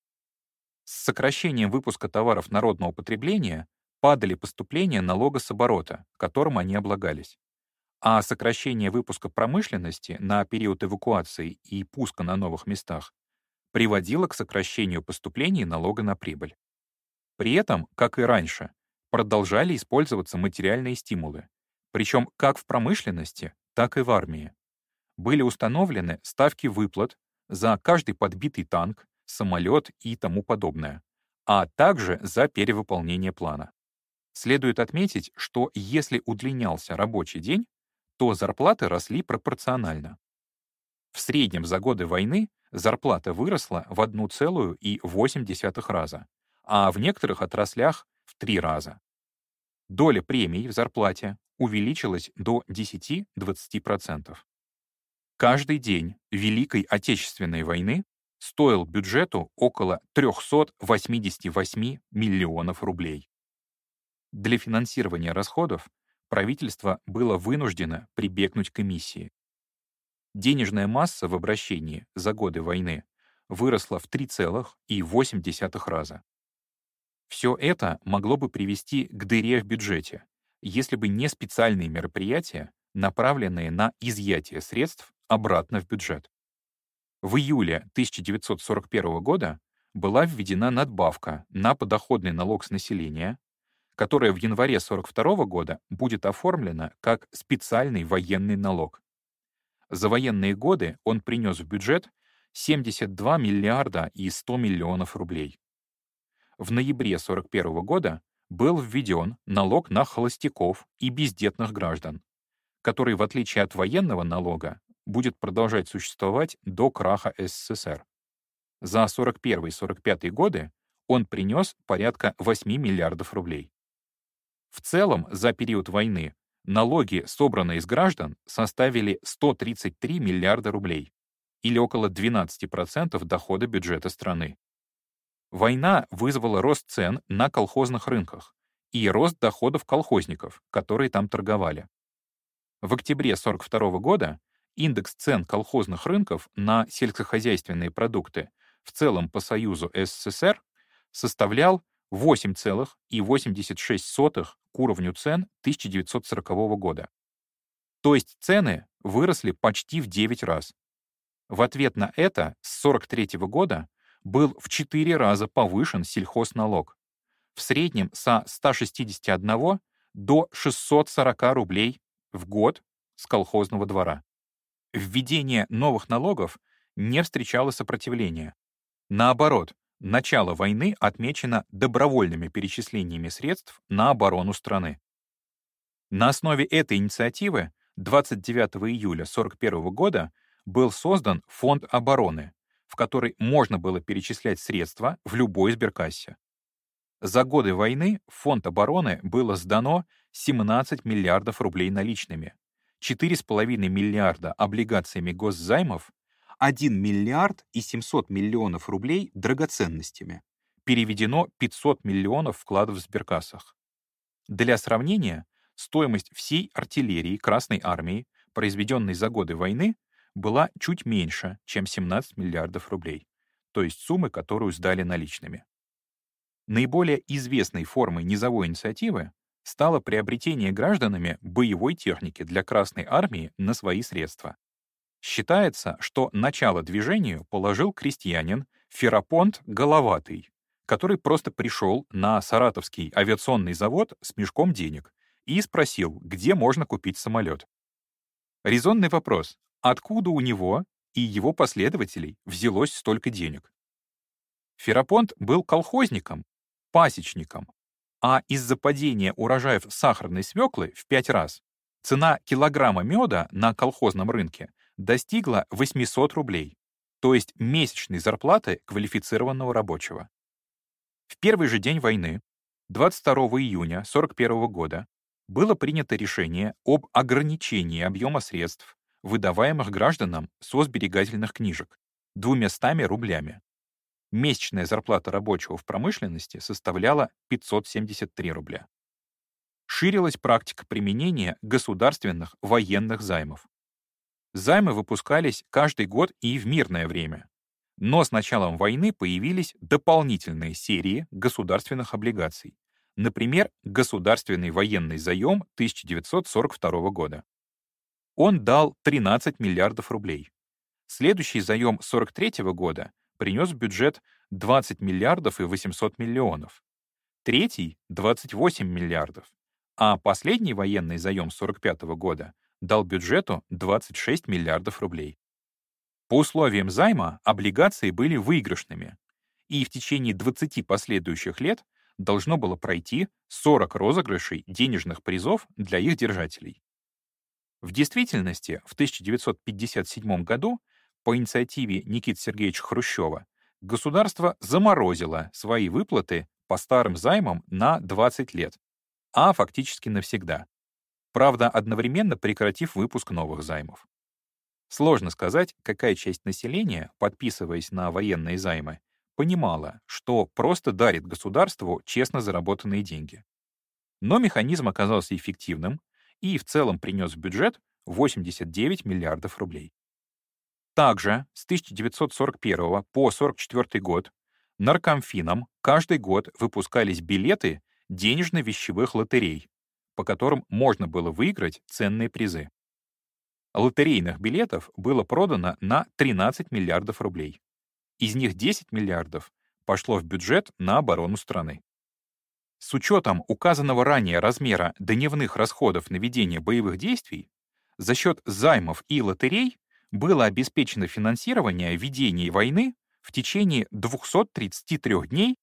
С сокращением выпуска товаров народного потребления падали поступления налога с оборота, которым они облагались а сокращение выпуска промышленности на период эвакуации и пуска на новых местах приводило к сокращению поступлений налога на прибыль. При этом, как и раньше, продолжали использоваться материальные стимулы, причем как в промышленности, так и в армии. Были установлены ставки выплат за каждый подбитый танк, самолет и тому подобное, а также за перевыполнение плана. Следует отметить, что если удлинялся рабочий день, то зарплаты росли пропорционально. В среднем за годы войны зарплата выросла в 1,8 раза, а в некоторых отраслях — в 3 раза. Доля премий в зарплате увеличилась до 10-20%. Каждый день Великой Отечественной войны стоил бюджету около 388 миллионов рублей. Для финансирования расходов правительство было вынуждено прибегнуть к эмиссии. Денежная масса в обращении за годы войны выросла в 3,8 раза. Все это могло бы привести к дыре в бюджете, если бы не специальные мероприятия, направленные на изъятие средств обратно в бюджет. В июле 1941 года была введена надбавка на подоходный налог с населения, которая в январе 42 года будет оформлена как специальный военный налог. За военные годы он принес в бюджет 72 миллиарда и 100 миллионов рублей. В ноябре 41 года был введен налог на холостяков и бездетных граждан, который, в отличие от военного налога, будет продолжать существовать до краха СССР. За 41-45 годы он принес порядка 8 миллиардов рублей. В целом, за период войны налоги, собранные из граждан, составили 133 миллиарда рублей, или около 12% дохода бюджета страны. Война вызвала рост цен на колхозных рынках и рост доходов колхозников, которые там торговали. В октябре 1942 года индекс цен колхозных рынков на сельскохозяйственные продукты в целом по Союзу СССР составлял 8,86 к уровню цен 1940 года. То есть цены выросли почти в 9 раз. В ответ на это с 1943 года был в 4 раза повышен сельхозналог, в среднем со 161 до 640 рублей в год с колхозного двора. Введение новых налогов не встречало сопротивления. Наоборот, начало войны отмечено добровольными перечислениями средств на оборону страны. На основе этой инициативы 29 июля 1941 года был создан Фонд обороны, в который можно было перечислять средства в любой сберкассе. За годы войны в Фонд обороны было сдано 17 миллиардов рублей наличными, 4,5 миллиарда облигациями госзаймов, 1 миллиард и 700 миллионов рублей драгоценностями. Переведено 500 миллионов вкладов в сберкассах. Для сравнения, стоимость всей артиллерии Красной Армии, произведенной за годы войны, была чуть меньше, чем 17 миллиардов рублей, то есть суммы, которую сдали наличными. Наиболее известной формой низовой инициативы стало приобретение гражданами боевой техники для Красной Армии на свои средства. Считается, что начало движению положил крестьянин Ферапонт Головатый, который просто пришел на Саратовский авиационный завод с мешком денег и спросил, где можно купить самолет. Резонный вопрос, откуда у него и его последователей взялось столько денег? Ферапонт был колхозником, пасечником, а из-за падения урожаев сахарной свеклы в пять раз цена килограмма меда на колхозном рынке достигла 800 рублей, то есть месячной зарплаты квалифицированного рабочего. В первый же день войны, 22 июня 1941 года, было принято решение об ограничении объема средств, выдаваемых гражданам со сберегательных книжек, двумястами рублями. Месячная зарплата рабочего в промышленности составляла 573 рубля. Ширилась практика применения государственных военных займов. Займы выпускались каждый год и в мирное время. Но с началом войны появились дополнительные серии государственных облигаций. Например, Государственный военный заем 1942 года. Он дал 13 миллиардов рублей. Следующий заем 43 года принес в бюджет 20 миллиардов и 800 миллионов. Третий — 28 миллиардов. А последний военный заем 45 года дал бюджету 26 миллиардов рублей. По условиям займа облигации были выигрышными, и в течение 20 последующих лет должно было пройти 40 розыгрышей денежных призов для их держателей. В действительности, в 1957 году по инициативе Никиты Сергеевича Хрущева государство заморозило свои выплаты по старым займам на 20 лет, а фактически навсегда. Правда, одновременно прекратив выпуск новых займов. Сложно сказать, какая часть населения, подписываясь на военные займы, понимала, что просто дарит государству честно заработанные деньги. Но механизм оказался эффективным и в целом принес в бюджет 89 миллиардов рублей. Также с 1941 по 1944 год наркомфином каждый год выпускались билеты денежно-вещевых лотерей, по которым можно было выиграть ценные призы. Лотерейных билетов было продано на 13 миллиардов рублей. Из них 10 миллиардов пошло в бюджет на оборону страны. С учетом указанного ранее размера дневных расходов на ведение боевых действий, за счет займов и лотерей было обеспечено финансирование ведения войны в течение 233 дней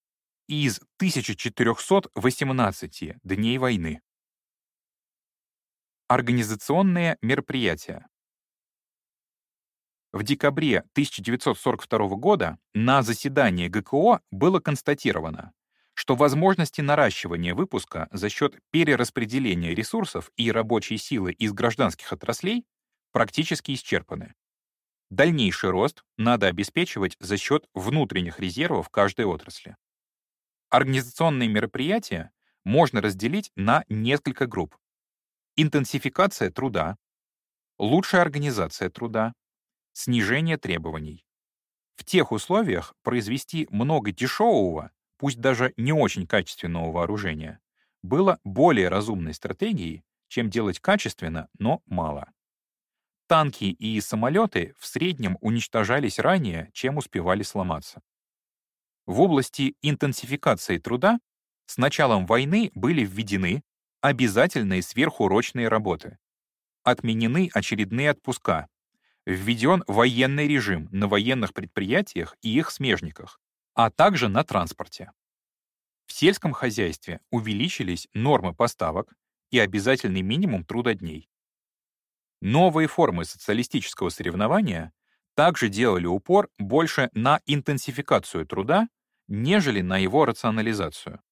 из 1418 дней войны. Организационные мероприятия. В декабре 1942 года на заседании ГКО было констатировано, что возможности наращивания выпуска за счет перераспределения ресурсов и рабочей силы из гражданских отраслей практически исчерпаны. Дальнейший рост надо обеспечивать за счет внутренних резервов каждой отрасли. Организационные мероприятия можно разделить на несколько групп. Интенсификация труда, лучшая организация труда, снижение требований. В тех условиях произвести много дешевого пусть даже не очень качественного вооружения, было более разумной стратегией, чем делать качественно, но мало. Танки и самолеты в среднем уничтожались ранее, чем успевали сломаться. В области интенсификации труда с началом войны были введены обязательные сверхурочные работы. Отменены очередные отпуска. Введен военный режим на военных предприятиях и их смежниках, а также на транспорте. В сельском хозяйстве увеличились нормы поставок и обязательный минимум трудодней. Новые формы социалистического соревнования также делали упор больше на интенсификацию труда, нежели на его рационализацию.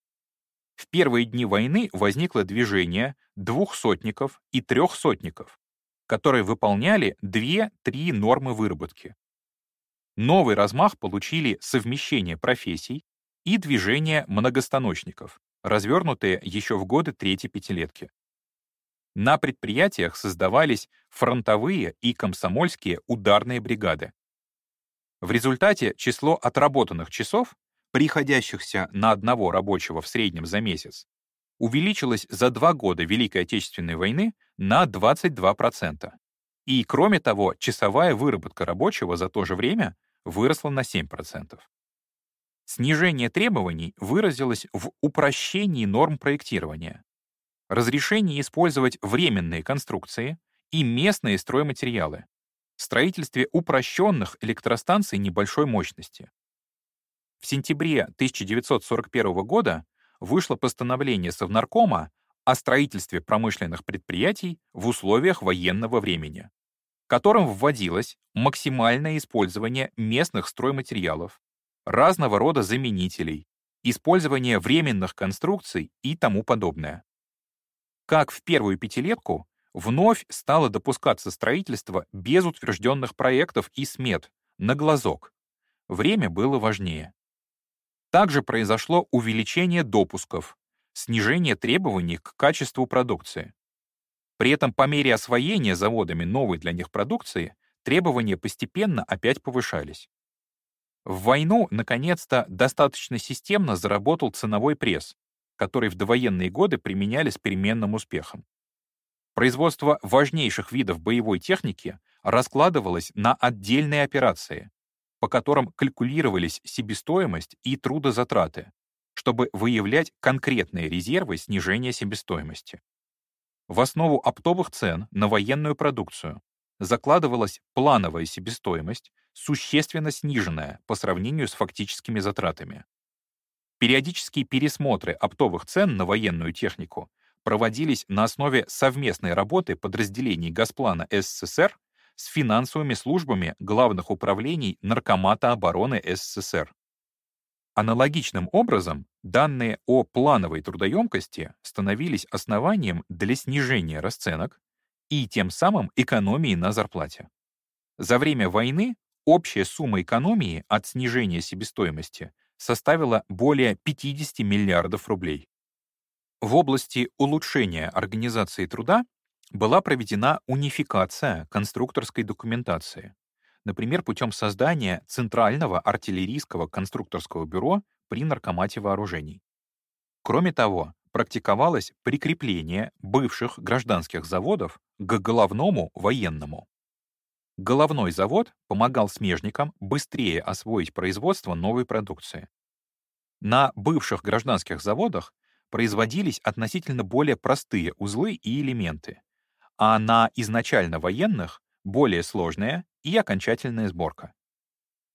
В первые дни войны возникло движение двухсотников и трехсотников, которые выполняли 2-3 нормы выработки, Новый размах получили совмещение профессий и движение многостаночников, развернутые еще в годы третьей пятилетки. На предприятиях создавались фронтовые и комсомольские ударные бригады. В результате число отработанных часов, приходящихся на одного рабочего в среднем за месяц, увеличилось за два года Великой Отечественной войны на 22%. И, кроме того, часовая выработка рабочего за то же время выросла на 7%. Снижение требований выразилось в упрощении норм проектирования, разрешении использовать временные конструкции и местные стройматериалы, строительстве упрощенных электростанций небольшой мощности. В сентябре 1941 года вышло постановление Совнаркома о строительстве промышленных предприятий в условиях военного времени, которым вводилось максимальное использование местных стройматериалов, разного рода заменителей, использование временных конструкций и тому подобное. Как в первую пятилетку, вновь стало допускаться строительство без утвержденных проектов и смет, на глазок. Время было важнее. Также произошло увеличение допусков, снижение требований к качеству продукции. При этом по мере освоения заводами новой для них продукции требования постепенно опять повышались. В войну, наконец-то, достаточно системно заработал ценовой пресс, который в довоенные годы применяли с переменным успехом. Производство важнейших видов боевой техники раскладывалось на отдельные операции, по которым калькулировались себестоимость и трудозатраты, чтобы выявлять конкретные резервы снижения себестоимости. В основу оптовых цен на военную продукцию закладывалась плановая себестоимость, существенно сниженная по сравнению с фактическими затратами. Периодические пересмотры оптовых цен на военную технику проводились на основе совместной работы подразделений Госплана СССР с финансовыми службами главных управлений Наркомата обороны СССР. Аналогичным образом, данные о плановой трудоемкости становились основанием для снижения расценок и тем самым экономии на зарплате. За время войны общая сумма экономии от снижения себестоимости составила более 50 миллиардов рублей. В области улучшения организации труда была проведена унификация конструкторской документации, например, путем создания Центрального артиллерийского конструкторского бюро при Наркомате вооружений. Кроме того, практиковалось прикрепление бывших гражданских заводов к головному военному. Головной завод помогал смежникам быстрее освоить производство новой продукции. На бывших гражданских заводах производились относительно более простые узлы и элементы, а на изначально военных — более сложная и окончательная сборка.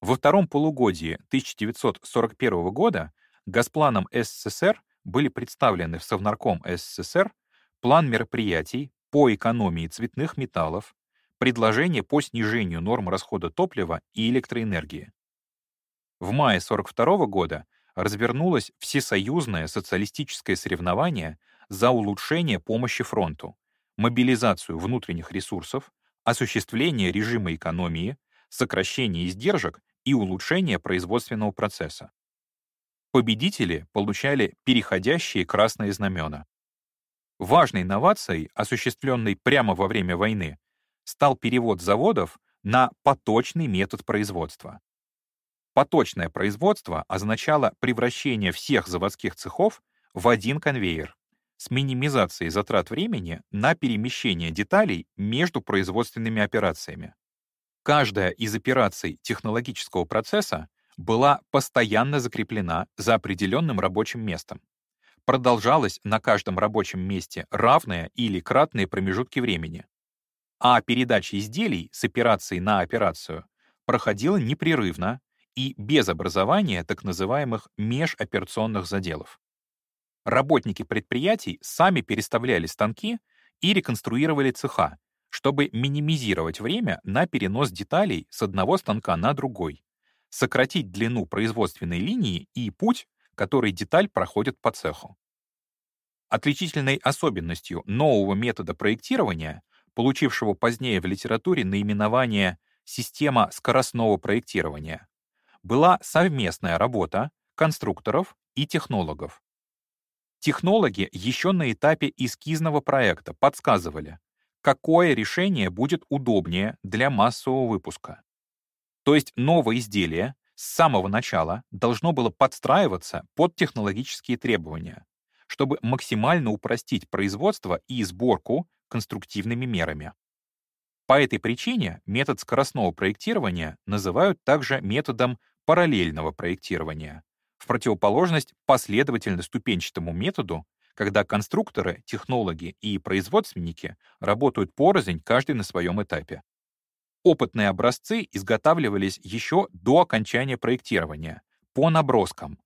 Во втором полугодии 1941 года Госпланом СССР были представлены в Совнарком СССР план мероприятий по экономии цветных металлов, предложение по снижению норм расхода топлива и электроэнергии. В мае 1942 года развернулось всесоюзное социалистическое соревнование за улучшение помощи фронту, мобилизацию внутренних ресурсов, осуществление режима экономии, сокращение издержек и улучшение производственного процесса. Победители получали переходящие красные знамена. Важной инновацией, осуществленной прямо во время войны, стал перевод заводов на поточный метод производства. Поточное производство означало превращение всех заводских цехов в один конвейер с минимизацией затрат времени на перемещение деталей между производственными операциями. Каждая из операций технологического процесса была постоянно закреплена за определенным рабочим местом. Продолжалось на каждом рабочем месте равные или кратные промежутки времени. А передача изделий с операции на операцию проходила непрерывно и без образования так называемых межоперационных заделов. Работники предприятий сами переставляли станки и реконструировали цеха, чтобы минимизировать время на перенос деталей с одного станка на другой, сократить длину производственной линии и путь, который деталь проходит по цеху. Отличительной особенностью нового метода проектирования, получившего позднее в литературе наименование «система скоростного проектирования», была совместная работа конструкторов и технологов. Технологи еще на этапе эскизного проекта подсказывали, какое решение будет удобнее для массового выпуска. То есть новое изделие с самого начала должно было подстраиваться под технологические требования, чтобы максимально упростить производство и сборку конструктивными мерами. По этой причине метод скоростного проектирования называют также методом параллельного проектирования, в противоположность последовательно-ступенчатому методу, когда конструкторы, технологи и производственники работают порознь каждый на своем этапе. Опытные образцы изготавливались еще до окончания проектирования, по наброскам,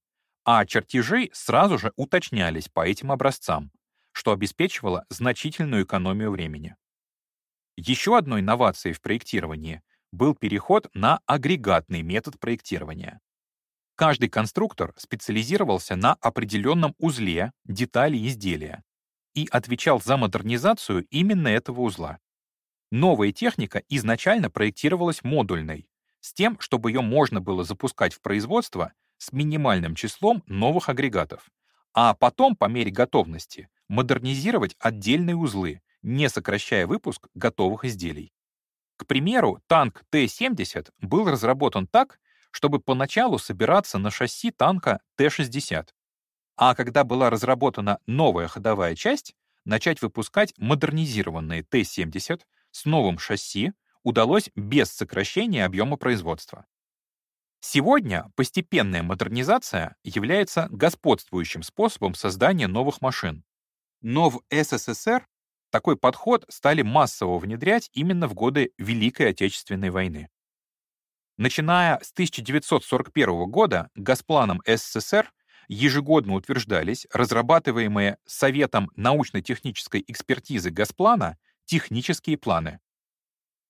а чертежи сразу же уточнялись по этим образцам, что обеспечивало значительную экономию времени. Еще одной инновацией в проектировании был переход на агрегатный метод проектирования. Каждый конструктор специализировался на определенном узле деталей изделия и отвечал за модернизацию именно этого узла. Новая техника изначально проектировалась модульной, с тем, чтобы ее можно было запускать в производство с минимальным числом новых агрегатов, а потом, по мере готовности, модернизировать отдельные узлы, не сокращая выпуск готовых изделий. К примеру, танк Т-70 был разработан так, чтобы поначалу собираться на шасси танка Т-60, а когда была разработана новая ходовая часть, начать выпускать модернизированные Т-70 с новым шасси удалось без сокращения объема производства. Сегодня постепенная модернизация является господствующим способом создания новых машин. Но в СССР такой подход стали массово внедрять именно в годы Великой Отечественной войны. Начиная с 1941 года Госпланом СССР ежегодно утверждались разрабатываемые Советом научно-технической экспертизы Госплана технические планы.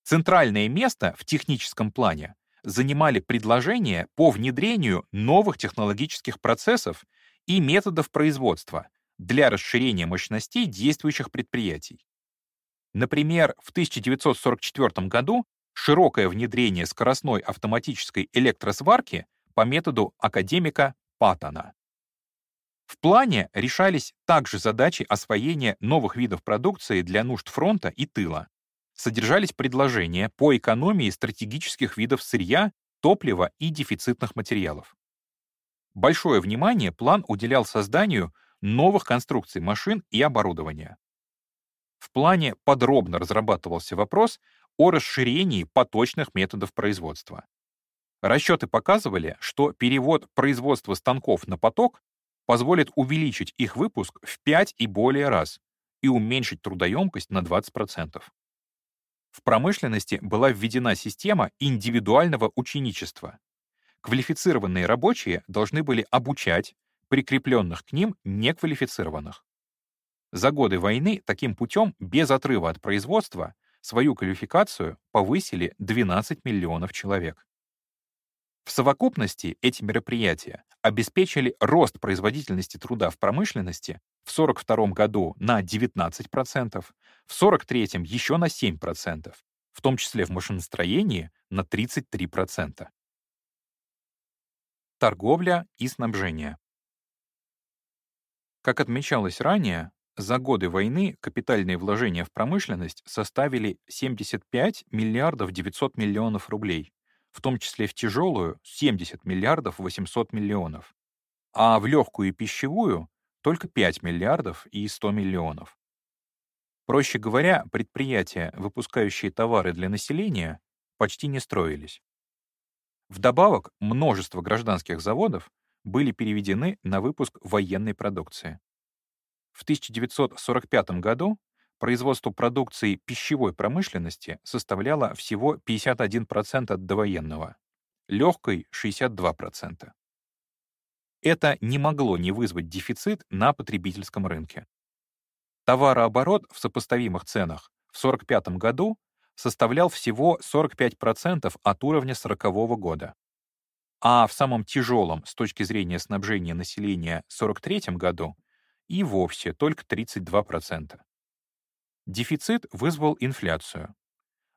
Центральное место в техническом плане занимали предложения по внедрению новых технологических процессов и методов производства для расширения мощностей действующих предприятий. Например, в 1944 году широкое внедрение скоростной автоматической электросварки по методу академика Паттона. В плане решались также задачи освоения новых видов продукции для нужд фронта и тыла. Содержались предложения по экономии стратегических видов сырья, топлива и дефицитных материалов. Большое внимание план уделял созданию новых конструкций машин и оборудования. В плане подробно разрабатывался вопрос о расширении поточных методов производства. Расчеты показывали, что перевод производства станков на поток позволит увеличить их выпуск в 5 и более раз и уменьшить трудоемкость на 20%. В промышленности была введена система индивидуального ученичества. Квалифицированные рабочие должны были обучать, прикрепленных к ним неквалифицированных. За годы войны таким путем, без отрыва от производства, свою квалификацию повысили 12 миллионов человек. В совокупности эти мероприятия обеспечили рост производительности труда в промышленности в 1942 году на 19%, в 1943 еще на 7%, в том числе в машиностроении на 33%. Торговля и снабжение. Как отмечалось ранее, за годы войны капитальные вложения в промышленность составили 75 миллиардов 900 миллионов рублей, в том числе в тяжелую — 70 миллиардов 800 миллионов, а в легкую и пищевую — только 5 миллиардов и 100 миллионов. Проще говоря, предприятия, выпускающие товары для населения, почти не строились. Вдобавок, множество гражданских заводов были переведены на выпуск военной продукции. В 1945 году производство продукции пищевой промышленности составляло всего 51% от довоенного, легкой — 62%. Это не могло не вызвать дефицит на потребительском рынке. Товарооборот в сопоставимых ценах в 1945 году составлял всего 45% от уровня 1940 года, а в самом тяжелом с точки зрения снабжения населения 1943 году и вовсе только 32%. Дефицит вызвал инфляцию.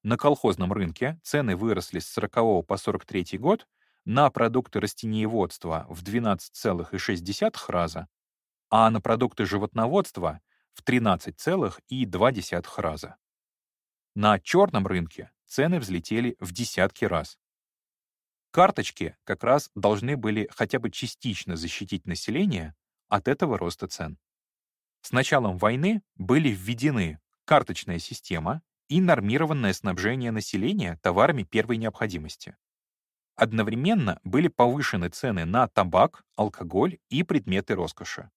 На колхозном рынке цены выросли с 40 по 43 год на продукты растениеводства в 12,6 раза, а на продукты животноводства в 13,2 раза. На черном рынке цены взлетели в десятки раз. Карточки как раз должны были хотя бы частично защитить население от этого роста цен. С началом войны были введены карточная система и нормированное снабжение населения товарами первой необходимости. Одновременно были повышены цены на табак, алкоголь и предметы роскоши.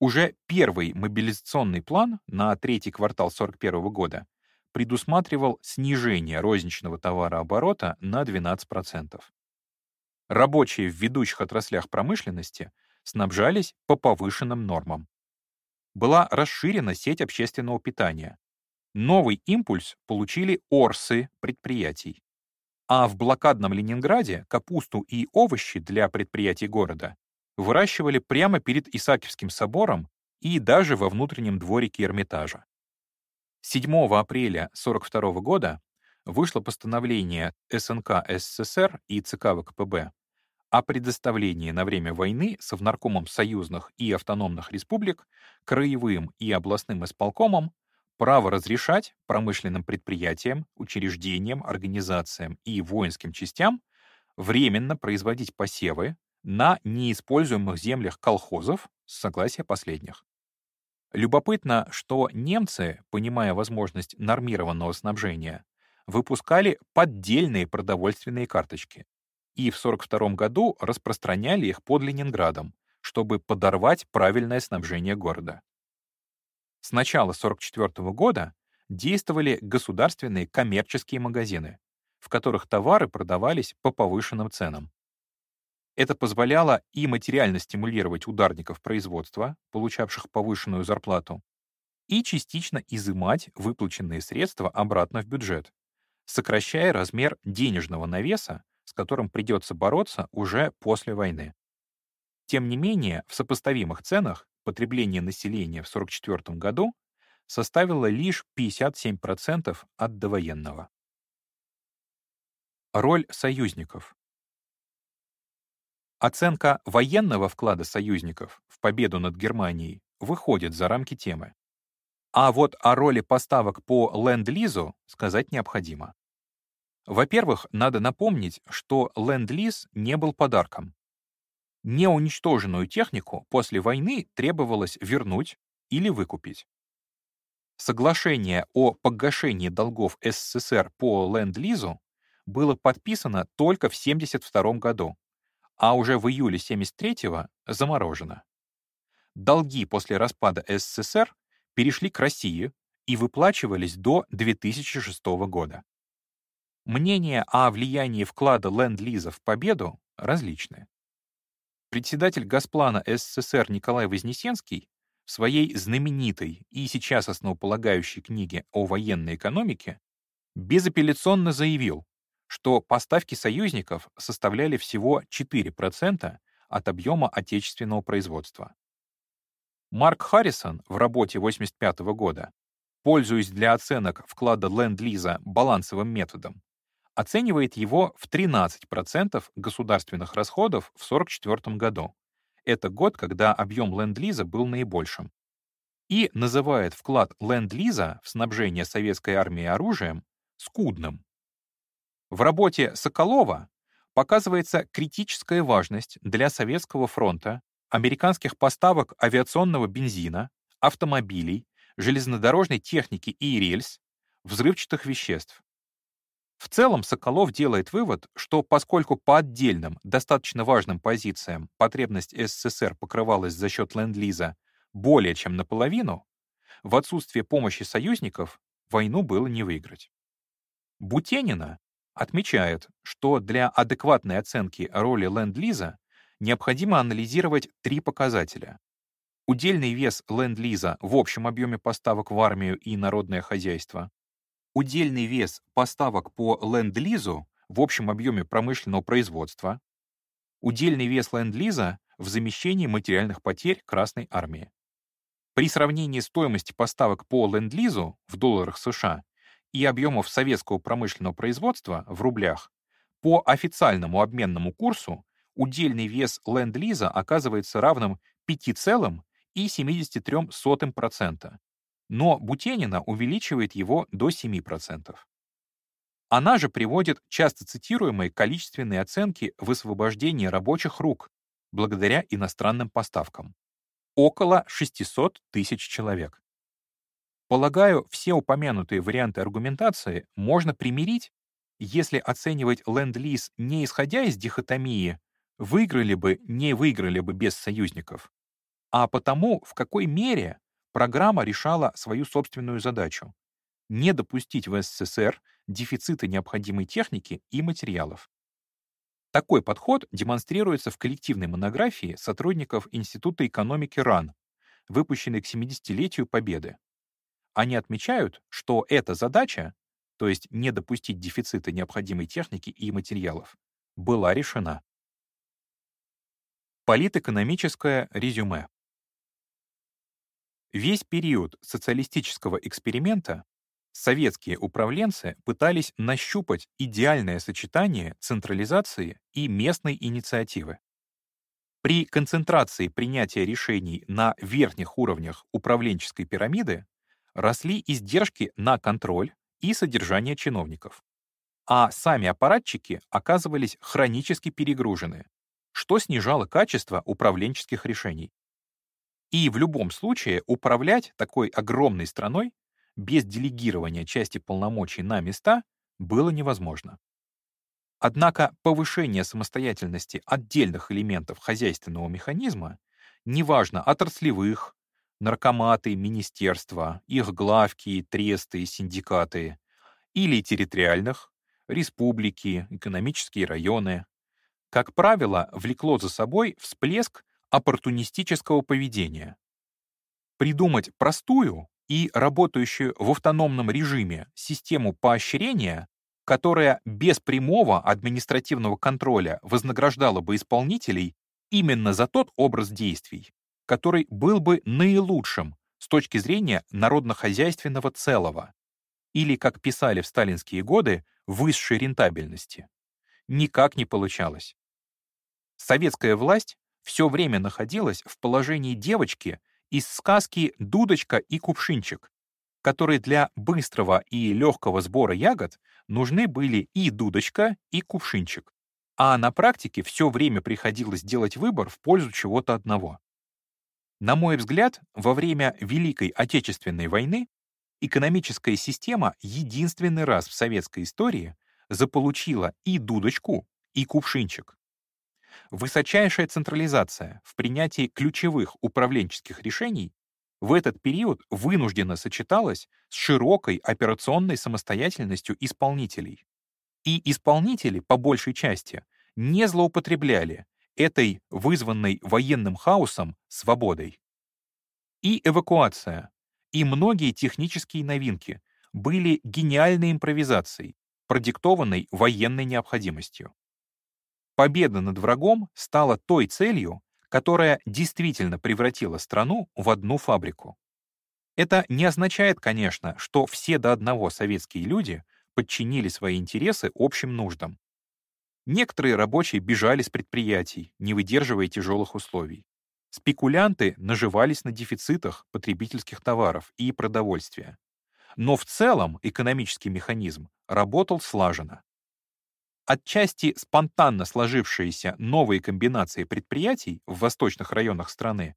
Уже первый мобилизационный план на третий квартал 1941 года предусматривал снижение розничного товарооборота на 12%. Рабочие в ведущих отраслях промышленности снабжались по повышенным нормам была расширена сеть общественного питания. Новый импульс получили орсы предприятий. А в блокадном Ленинграде капусту и овощи для предприятий города выращивали прямо перед Исаакиевским собором и даже во внутреннем дворике Эрмитажа. 7 апреля 1942 года вышло постановление СНК СССР и ЦК ВКПБ о предоставлении на время войны Совнаркомом союзных и автономных республик, краевым и областным исполкомам право разрешать промышленным предприятиям, учреждениям, организациям и воинским частям временно производить посевы на неиспользуемых землях колхозов с согласия последних. Любопытно, что немцы, понимая возможность нормированного снабжения, выпускали поддельные продовольственные карточки, и в 1942 году распространяли их под Ленинградом, чтобы подорвать правильное снабжение города. С начала 1944 года действовали государственные коммерческие магазины, в которых товары продавались по повышенным ценам. Это позволяло и материально стимулировать ударников производства, получавших повышенную зарплату, и частично изымать выплаченные средства обратно в бюджет, сокращая размер денежного навеса с которым придется бороться уже после войны. Тем не менее, в сопоставимых ценах потребление населения в 1944 году составило лишь 57% от довоенного. Роль союзников. Оценка военного вклада союзников в победу над Германией выходит за рамки темы. А вот о роли поставок по ленд-лизу сказать необходимо. Во-первых, надо напомнить, что Ленд-Лиз не был подарком. Неуничтоженную технику после войны требовалось вернуть или выкупить. Соглашение о погашении долгов СССР по Ленд-Лизу было подписано только в 1972 году, а уже в июле 1973 заморожено. Долги после распада СССР перешли к России и выплачивались до 2006 года. Мнения о влиянии вклада Ленд-Лиза в победу различны. Председатель Госплана СССР Николай Вознесенский в своей знаменитой и сейчас основополагающей книге о военной экономике безапелляционно заявил, что поставки союзников составляли всего 4% от объема отечественного производства. Марк Харрисон в работе 1985 года, пользуясь для оценок вклада Ленд-Лиза балансовым методом, оценивает его в 13% государственных расходов в 1944 году. Это год, когда объем Ленд-Лиза был наибольшим. И называет вклад Ленд-Лиза в снабжение советской армии оружием скудным. В работе Соколова показывается критическая важность для Советского фронта американских поставок авиационного бензина, автомобилей, железнодорожной техники и рельс, взрывчатых веществ. В целом Соколов делает вывод, что поскольку по отдельным, достаточно важным позициям потребность СССР покрывалась за счет Ленд-Лиза более чем наполовину, в отсутствие помощи союзников войну было не выиграть. Бутенина отмечает, что для адекватной оценки роли Ленд-Лиза необходимо анализировать три показателя. Удельный вес Ленд-Лиза в общем объеме поставок в армию и народное хозяйство, удельный вес поставок по Ленд-Лизу в общем объеме промышленного производства, удельный вес Ленд-Лиза в замещении материальных потерь Красной армии. При сравнении стоимости поставок по Ленд-Лизу в долларах США и объемов советского промышленного производства в рублях по официальному обменному курсу удельный вес Ленд-Лиза оказывается равным 5,73%, но Бутенина увеличивает его до 7%. Она же приводит часто цитируемые количественные оценки высвобождения рабочих рук благодаря иностранным поставкам. Около 600 тысяч человек. Полагаю, все упомянутые варианты аргументации можно примирить, если оценивать ленд-лиз не исходя из дихотомии выиграли бы, не выиграли бы без союзников, а потому, в какой мере программа решала свою собственную задачу — не допустить в СССР дефицита необходимой техники и материалов. Такой подход демонстрируется в коллективной монографии сотрудников Института экономики РАН, выпущенной к 70-летию Победы. Они отмечают, что эта задача, то есть не допустить дефицита необходимой техники и материалов, была решена. Политэкономическое резюме. Весь период социалистического эксперимента советские управленцы пытались нащупать идеальное сочетание централизации и местной инициативы. При концентрации принятия решений на верхних уровнях управленческой пирамиды росли издержки на контроль и содержание чиновников. А сами аппаратчики оказывались хронически перегружены, что снижало качество управленческих решений. И в любом случае управлять такой огромной страной без делегирования части полномочий на места было невозможно. Однако повышение самостоятельности отдельных элементов хозяйственного механизма, неважно отраслевых, наркоматы, министерства, их главки, тресты, синдикаты, или территориальных, республики, экономические районы, как правило, влекло за собой всплеск оппортунистического поведения. Придумать простую и работающую в автономном режиме систему поощрения, которая без прямого административного контроля вознаграждала бы исполнителей именно за тот образ действий, который был бы наилучшим с точки зрения народно-хозяйственного целого, или, как писали в сталинские годы, высшей рентабельности. Никак не получалось. Советская власть все время находилась в положении девочки из сказки «Дудочка и кувшинчик», которые для быстрого и легкого сбора ягод нужны были и дудочка, и кувшинчик. А на практике все время приходилось делать выбор в пользу чего-то одного. На мой взгляд, во время Великой Отечественной войны экономическая система единственный раз в советской истории заполучила и дудочку, и кувшинчик. Высочайшая централизация в принятии ключевых управленческих решений в этот период вынужденно сочеталась с широкой операционной самостоятельностью исполнителей. И исполнители, по большей части, не злоупотребляли этой вызванной военным хаосом свободой. И эвакуация, и многие технические новинки были гениальной импровизацией, продиктованной военной необходимостью. Победа над врагом стала той целью, которая действительно превратила страну в одну фабрику. Это не означает, конечно, что все до одного советские люди подчинили свои интересы общим нуждам. Некоторые рабочие бежали с предприятий, не выдерживая тяжелых условий. Спекулянты наживались на дефицитах потребительских товаров и продовольствия. Но в целом экономический механизм работал слаженно. Отчасти спонтанно сложившиеся новые комбинации предприятий в восточных районах страны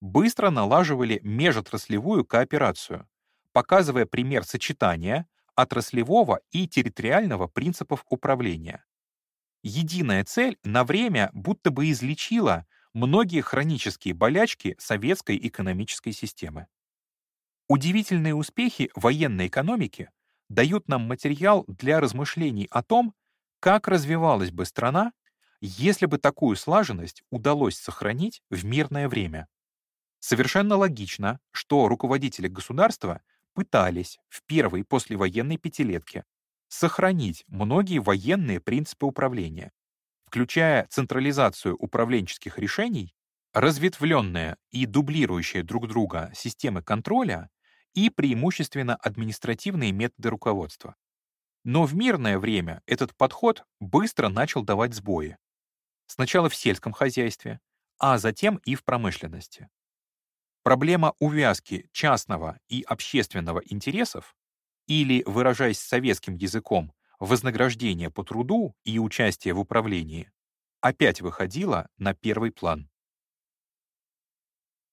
быстро налаживали межотраслевую кооперацию, показывая пример сочетания отраслевого и территориального принципов управления. Единая цель на время будто бы излечила многие хронические болячки советской экономической системы. Удивительные успехи военной экономики дают нам материал для размышлений о том, как развивалась бы страна, если бы такую слаженность удалось сохранить в мирное время. Совершенно логично, что руководители государства пытались в первой послевоенной пятилетке сохранить многие военные принципы управления, включая централизацию управленческих решений, разветвленные и дублирующие друг друга системы контроля и преимущественно административные методы руководства. Но в мирное время этот подход быстро начал давать сбои. Сначала в сельском хозяйстве, а затем и в промышленности. Проблема увязки частного и общественного интересов или, выражаясь советским языком, вознаграждение по труду и участие в управлении опять выходила на первый план.